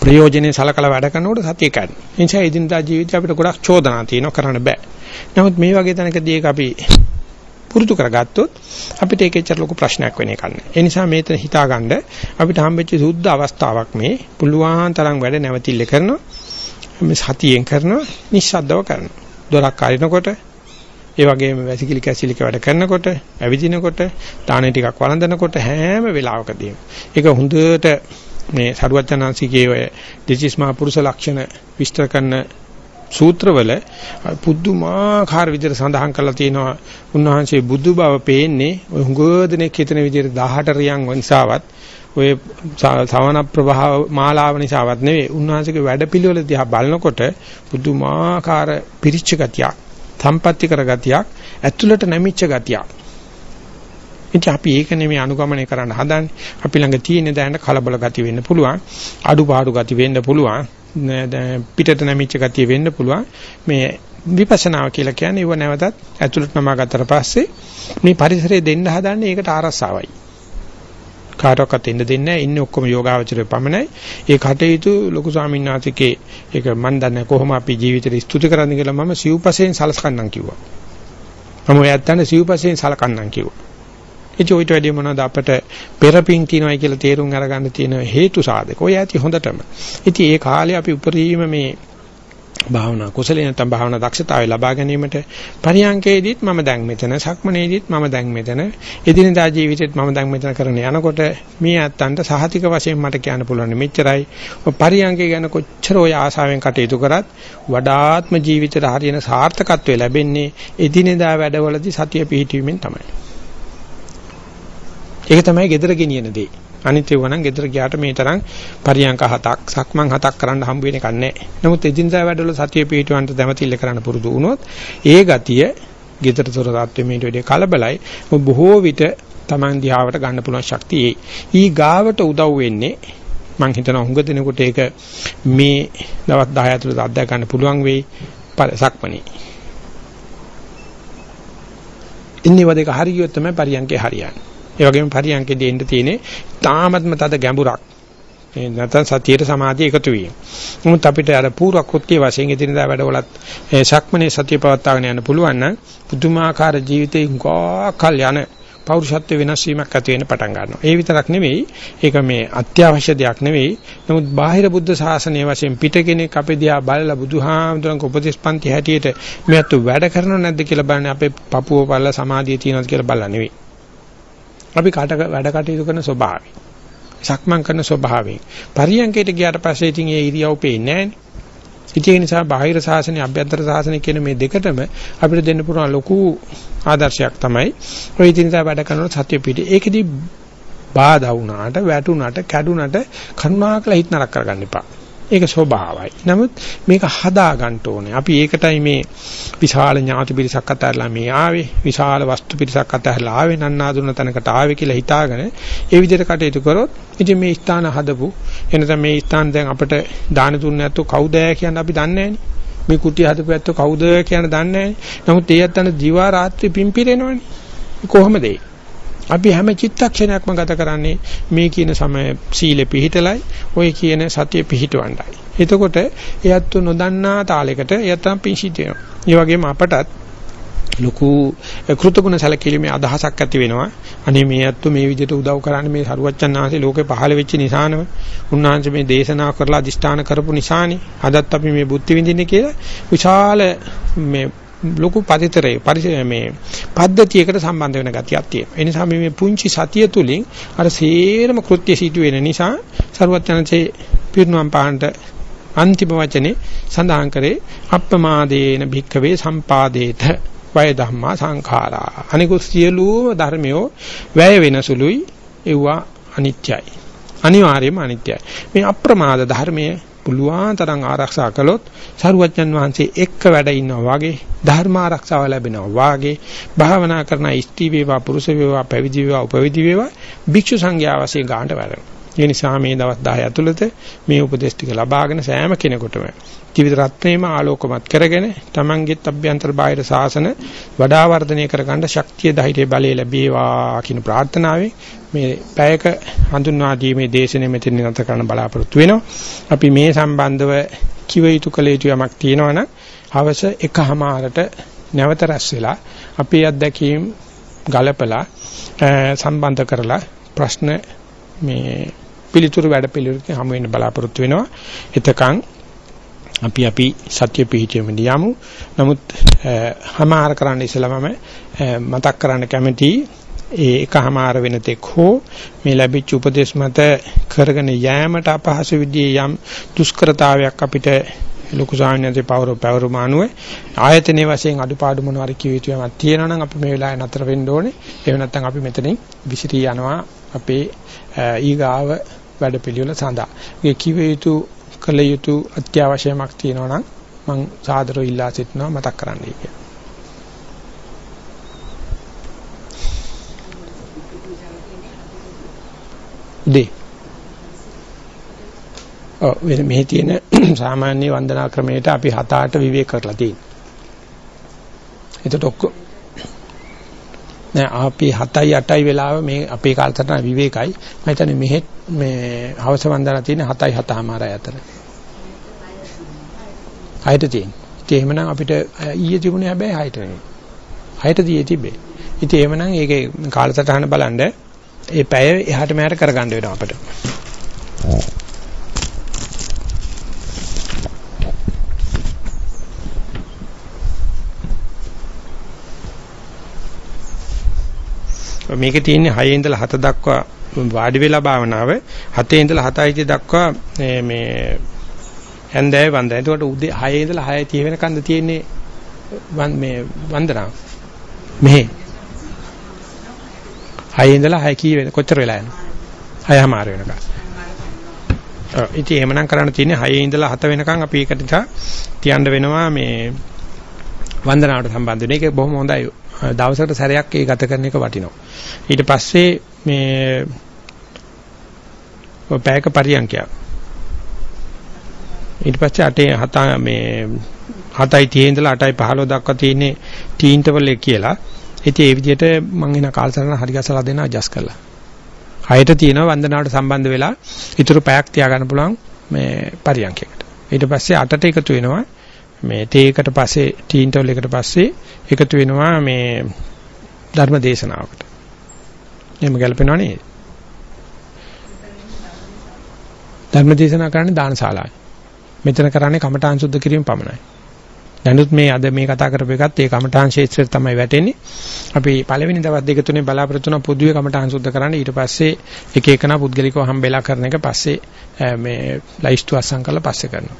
ප්‍රයෝජනේ සලකලා වැඩ කරනකොට සතිය කැඩෙනවා. ඒ නිසා එදිනදා ජීවිතේ අපිට ගොඩක් චෝදනා තියෙනවා කරන්න බෑ. නමුත් මේ වගේ තැනකදී ඒක අපි පුරුදු කරගත්තොත් අපිට ඒකෙච්චර ලොකු ප්‍රශ්නයක් වෙන්නේ නැහැ. ඒ නිසා මේතන හිතාගන්න අපිට හම්බෙච්ච සුද්ධ අවස්ථාවක් මේ පුළුවන් තරම් වැඩ නැවතිල්ල කරනවා. මේ සතියෙන් කරනවා, නිස්සද්දව කරනවා. දොරක් අරිනකොට ඒ වගේම වැසිකිලි කැසිලික වැඩ කරනකොට, ඇවිදිනකොට, දාන ටිකක් වළඳනකොට හැම වෙලාවකදීම. ඒක හොඳට මේ සරුවචනාංශිකයේ ඔය දෙචිස්මා පුරුෂ ලක්ෂණ විස්තර කරන සූත්‍රවල පුදුමාකාර විදිහට සඳහන් කරලා තියෙනවා උන්වහන්සේ බුදු බව පේන්නේ ඔය හුඟදෙනෙක් හිතන විදිහට 18 රියන් නිසාවත් ඔය සවන ප්‍රභාව මාලාව නිසාවත් නෙවෙයි උන්වහන්සේගේ වැඩපිළිවෙල දිහා බලනකොට පුදුමාකාර පිරිච්ච ගතියක් සම්පත්‍ති කර ගතියක් ඇතුළට නැමිච්ච ගතියක් ඉතින් අපි ඒක නෙමෙයි අනුගමනය කරන්න හදන්නේ. අපි ළඟ තියෙන දැනට කලබල ගති වෙන්න පුළුවන්. අඩුපාඩු ගති වෙන්න පුළුවන්. පිටට නැමිච්ච ගතිය වෙන්න පුළුවන්. මේ විපස්සනාව කියලා කියන්නේ ඒව නැවතත් ඇතුළට නමා ගත්තට පස්සේ මේ පරිසරය දෙන්න හදන්නේ ඒකට ආරස්සාවයි. කාටවත් ඉන්න දෙන්නේ නැහැ. ඉන්නේ ඔක්කොම යෝගාවචරය පමණයි. ඒ කටයුතු ලොකු ස්වාමීන් වහන්සේගේ ඒක මන් දන්නේ කොහොම අපි ජීවිතේ ස්තුති කරන්නේ කියලා මම සිව්පසෙන් සලස්කන්නම් කිව්වා. මම ඔය ඇත්තට සිව්පසෙන් සලකන්නම් කිව්වා. ඉතින් ඔයිට වැඩි මොනවද අපිට පෙරපින් තියනයි කියලා තේරුම් අරගන්න තියෙන හේතු සාධක. ඔය ඇති හොඳටම. ඉතින් ඒ කාලේ අපි උපරිම මේ භාවනා කුසලයේ නැත්නම් භාවනා දක්ෂතාවය ලබා ගැනීමට පරියංකේදීත් මම දැන් මෙතන සක්මනේදීත් මම දැන් මෙතන එදිනදා ජීවිතේත් මම දැන් මෙතන කරන යනකොට මේ අත්තන්ට සහතික වශයෙන් මට කියන්න පුළුවන් මෙච්චරයි පරියංකේ ගැන කොච්චර ඔය ආසාවෙන් කටයුතු කරත් වඩාත්ම ජීවිතේට හරියන සාර්ථකත්වය ලැබෙන්නේ එදිනදා වැඩවලදී සතිය පිහිටීමෙන් තමයි ඒක තමයි gedara ගෙනියන දේ. අනිත් ඒවා නම් gedara ගියාට මේ තරම් පරියන්ක හතක් සක්මන් හතක් කරන්න හම්බ වෙන එකක් නැහැ. නමුත් එදිනදා වැඩවල සතිය පිටවන්ට දැමතිල්ල කරන්න පුරුදු වුණොත් ඒ ගතිය gedara තොර තත්ත්වෙ මේට වැඩි කලබලයි. බොහෝ විට Taman දිහාවට ගන්න පුළුවන් ශක්තිය ඊ ගාවට උදව් වෙන්නේ මම හිතනවා හුඟ දෙනකොට ඒක මේ දවස් 10 ඇතුළත අත්දැක ගන්න පුළුවන් වෙයි සක්මණේ. ඉන්නේ වදේක හරියොත් තමයි පරියන්කේ හරියන්නේ. ඒ වගේම පරියන්කේදී එන්න තියෙන්නේ තාමත්ම තද ගැඹුරක්. මේ නැත්නම් සතියේ සමාධිය එකතු වීම. නමුත් අපිට අර පූර්ව කෘත්‍ය වශයෙන් ඉදිනදා වැඩවලත් සක්මනේ සතිය පවත්වාගෙන යන්න පුළුවන් නම් පුදුමාකාර ජීවිතේ ගෝකල් යන පෞරුෂත්ව වෙනස් වීමක් ඇති වෙන්න පටන් ගන්නවා. ඒ විතරක් නෙවෙයි ඒක මේ අත්‍යවශ්‍ය දෙයක් නෙවෙයි. නමුත් බාහිර බුද්ධ ශාසනය වශයෙන් පිට කෙනෙක් අපේ දිහා බලලා බුදුහාමුදුරන්ගේ උපදේශපන්ති හැටියට මෙයත් වැඩ කරනව නැද්ද කියලා බලන්නේ අපේ පපුව බලලා සමාධිය තියෙනවද කියලා බලලා නෙවෙයි. අපි කාට වැඩ කටයුතු කරන ස්වභාවය. සක්මන් කරන ස්වභාවයෙන්. පරියන්කයට ගියාට පස්සේ ඉතින් ඒ ඉරියව් පේන්නේ නැහැ. ඒ නිසා බාහිර සාසනය අභ්‍යන්තර සාසනය කියන මේ දෙකටම අපිට දෙන්න පුළුවන් ලොකු ආදර්ශයක් තමයි ඔය ඉදින්දා වැඩ කරනකොට සත්‍ය පිටි. ඒකෙදි බාධා වුණාට, වැටුණාට, කැඩුණාට කරුණාකර හිත නරක කරගන්න එපා. ඒක ස්වභාවයි. නමුත් මේක හදා ගන්න ඕනේ. අපි ඒකටයි මේ විශාල ඥාති පිරිසක් අතරලා මේ ආවේ. විශාල වස්තු පිරිසක් අතරලා ආවේ නන්නාඳුන තැනකට ආවේ කියලා හිතාගෙන ඒ විදිහට කටයුතු කරොත් ඉතින් මේ ස්ථාන හදපු එනතම මේ ස්ථාන දැන් අපිට දාන දුන්නේ නැත්නම් කවුද කියන්නේ අපි දන්නේ මේ කුටි හදපු ඇත්තෝ කවුද කියන දන්නේ නමුත් ඒ ඇත්තන දිවා රාත්‍රී පිම්පිරෙනවනේ. කොහොමද ඒ? අපි හැම චිත්තක්ෂණයක්ම ගත කරන්නේ මේ කියන සමය සීලෙ පිහිටලයි ඔය කියන සතිය පිහිටවන්නයි. එතකොට එයත් නොදන්නා තාලයකට එයත් පිහිට වෙනවා. ඒ වගේම අපටත් ලොකු කෘතගුණ සැලකිලිමේ අදහසක් ඇති වෙනවා. අනේ මේ අත්තු මේ විදිහට උදව් කරන්නේ මේ සරුවච්චන් ආහසේ ලෝකේ පහළ වෙච්ච නිසානව. උන්වහන්සේ මේ දේශනා කරලා අදිෂ්ඨාන කරපු නිසානේ. අදත් අපි මේ බුද්ධ විඳින්නේ කියලා විශාල මේ ලොකු පරිතරේ පරිසර මේ පද්ධතියකට සම්බන්ධ වෙන ගතියක් තියෙනවා. ඒ නිසා මේ පුංචි සතිය තුලින් අර සේරම කෘත්‍ය සිදු වෙන නිසා සරුවච්චන්සේ පිරිනුවම් පහන්ට අන්තිම වචනේ සඳහන් කරේ අප්පමාදේන භික්ඛවේ සම්පාදේත වය ධම්මා සංඛාරා. අනිකුත් සියලුම ධර්මයෝ වැය වෙනසුලුයි ඒවා අනිත්‍යයි. අනිවාර්යයෙන්ම අනිත්‍යයි. මේ අප්‍රමාද ධර්මයේ පුළුවන් තරම් ආරක්ෂා කළොත් සරුවච්චන් වහන්සේ එක්ක වැඩ ඉන්නවා වගේ ධර්ම ආරක්ෂාව ලැබෙනවා වාගේ භාවනා කරන ස්ත්‍රී වේවා පුරුෂ වේවා පැවිදි වේවා උපවිදි වේවා භික්ෂු සංඝයා වශයෙන් ගන්නට වැඩනවා. ඒ නිසා මේ දවස් 10 ඇතුළත මේ උපදේශ ටික ලබාගෙන සෑම කෙනෙකුටම ජීවිත රත්නයේම ආලෝකමත් කරගෙන තමන්ගේත් අභ්‍යන්තර බාහිර සාසන වඩා වර්ධනය කරගන්න ශක්තිය ධෛර්ය බලය ලැබේවා කියන ප්‍රාර්ථනාවෙන් මේ පැයක හඳුන්වා දීමේ දේශනේ මෙතන නැත කරන්න බලාපොරොත්තු වෙනවා. අපි මේ සම්බන්ධව කිව යුතු කළ යුතු යමක් තියෙනවනම් හවස එකහමාරට නැවත රැස් වෙලා අපේ අත්දැකීම් ගලපලා සම්බන්ධ කරලා ප්‍රශ්න මේ පිළිතුරු වැඩ පිළිවෙලට හමු වෙන්න බලාපොරොත්තු වෙනවා. එතකන් අපි අපි සත්‍ය පිහිටියම යමු. නමුත් හමාර කරන්න ඉස්සලමම මතක් කරන්න කැමති ඒ එකමාර වෙන තෙක් හෝ මේ ලැබිච්ච උපදේශ මත කරගෙන යෑමට අපහසු විදිහේ යම් දුෂ්කරතාවයක් අපිට ලොකු සාමාන්‍යයෙන් පවර පවරමානුව ආයතනයේ වශයෙන් අඩුපාඩු මොනවාරි කිය යුතු යමක් තියෙනවා නම් අපි මේ වෙලාවේ නතර වෙන්න ඕනේ. එහෙම නැත්නම් අපි මෙතනින් විසිරී යනවා අපේ ඊගාව වැඩපිළිවෙල සඳහා. ඒ කිව යුතු කළ යුතු අත්‍යවශ්‍යමක් තියෙනවා නම් මම සාදරව ඉල්ලා සිටිනවා මතක් කරන්නයි කියලා. දේ. ඔව් මේ තියෙන සාමාන්‍ය වන්දනා ක්‍රමයට අපි හත අට විවේක කරලා තියෙනවා. එතකොට ඔක්කොම නෑ අපි 7යි 8යි වෙලාව මේ අපේ කාලසටහන විවේකයි මම හිතන්නේ මෙහෙත් මේ හවස වන්දනා තියෙන 7යි 7මාරයි අතර 6ට තියෙන. ඉතින් එහෙමනම් අපිට ඊයේ තිබුණේ හැබැයි 6ට නෙවෙයි. 6ට දී තිබේ. ඉතින් එහෙමනම් ඒකේ කාලසටහන බලන්න ඒ පැය එහාට මෙහාට කරගන්න වෙනවා අපිට. මේකේ තියෙන්නේ 6 ඉඳලා 7 දක්වා වාඩි වෙලා භාවනාව 7 ඉඳලා 7යි දක්වා මේ හැන්දෑවේ වන්දනා. එතකොට උදේ 6 ඉඳලා 6:30 වෙනකන්ද තියෙන්නේ මේ වන්දනාව. මෙහෙ. 6 ඉඳලා 6 කී වෙන කොච්චර වෙලා යනවද? 6:00මාර වෙනකන්. ඔව් ඉතින් එහෙමනම් කරන්න තියෙන්නේ 6 ඉඳලා 7 වෙනකන් අපි ඒකට තියන්න වෙනවා මේ වන්දනාවට සම්බන්ධ වෙන එක බොහොම හොඳයි. දවසකට සැරයක් ඒ ගත කරන එක වටිනවා. ඊට පස්සේ මේ පැයක පරියන්කයක්. ඊට පස්සේ අටේ හත මේ 7යි 30 ඉඳලා 8යි 15 දක්වා තියෙන්නේ ටීන්ටර්වල් එක කියලා. ඉතින් ඒ විදිහට මම එන කාලසටහන හරි ගසලා දෙනවා ඇඩ්ජස්ට් කරලා. හයට තියෙනවා වන්දනාවට සම්බන්ධ වෙලා ඊටු පැයක් තියාගන්න පුළුවන් මේ පරියන්කයකට. ඊට පස්සේ 8ට එකතු වෙනවා මේ තේ එකට පස්සේ ටීන්ටර්වල් එකට පස්සේ එකතු වෙනවා මේ ධර්ම දේශනාවකට. එහෙම ගැලපෙනව නේද? ධර්ම දේශනා කරන්නේ දානශාලාවේ. මෙතන කරන්නේ කමඨාන් සුද්ධ කිරීම පමණයි. දැනුත් මේ අද මේ කතා කරපු එකත් ඒ කමඨාන් ශේත්‍රයට තමයි වැටෙන්නේ. අපි පළවෙනි දවස් දෙක තුනේ බලාපොරොත්තු වෙන පොදුවේ කමඨාන් සුද්ධ කරන්න ඊට පස්සේ එක එකනා පුද්ගලිකව හම්බෙලා කරන එක පස්සේ මේ ලයිස්තු අස්සම් කරලා පස්සේ කරනවා.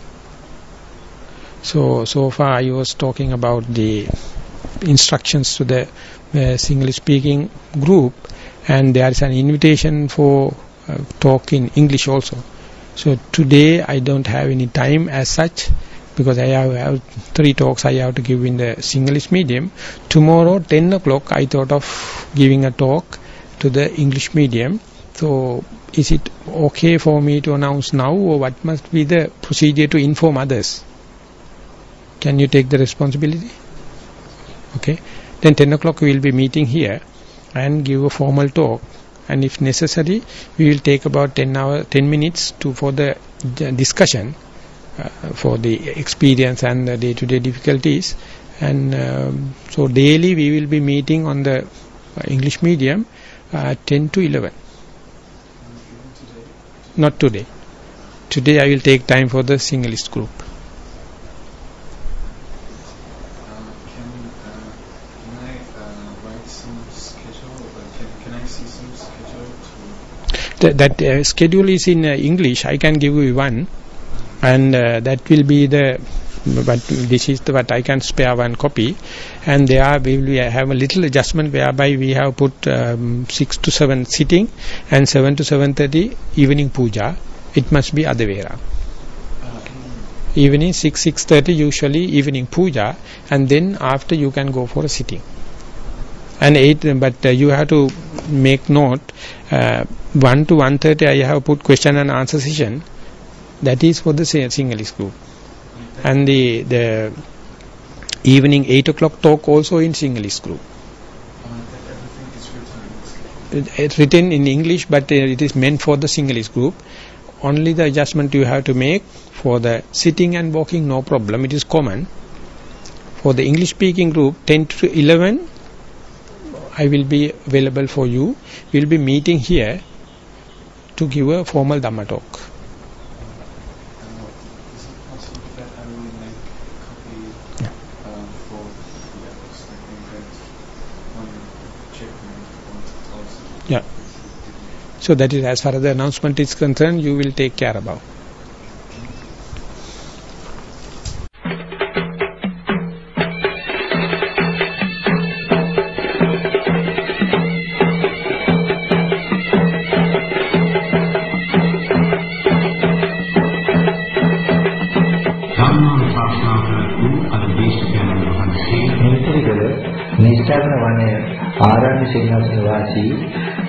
So so far I was talking about the instructions to the uh, Single speaking group and there is an invitation for uh, talk in English also. So today I don't have any time as such because I have, have three talks I have to give in the Singlish medium. Tomorrow 10 o'clock I thought of giving a talk to the English medium. So is it okay for me to announce now or what must be the procedure to inform others? Can you take the responsibility? Okay. Then 10 o'clock we will be meeting here and give a formal talk and if necessary we will take about 10 hour 10 minutes to for the discussion for the experience and the day-to-day difficulties and um, so daily we will be meeting on the uh, English medium uh, 10 to 11 not today today I will take time for the singlist group Uh, can, uh, I uh, write some schedule? Can, can I see some schedule to that uh, schedule is in uh, English. I can give you one, and uh, that will be the. But this is the, what I can spare one copy, and there we will have a little adjustment whereby we have put um, six to seven sitting, and seven to seven thirty evening puja. It must be other way around. Evening six six thirty usually evening puja, and then after you can go for a sitting. And eight, but uh, you have to make note. Uh, 1 to 1.30 I have put question and answer session that is for the si- single group and the the evening 8 o'clock talk also in single group it's written in English but uh, it is meant for the single group. Only the adjustment you have to make for the sitting and walking no problem. It is common. For the English speaking group 10 to 11 I will be available for you. We will be meeting here to give a formal Dhamma talk Uh, is it possible that I will make a copy Yeah. um, for the others? I think that one checkpoint wants also. Yeah. So that is as far as the announcement is concerned, you will take care about.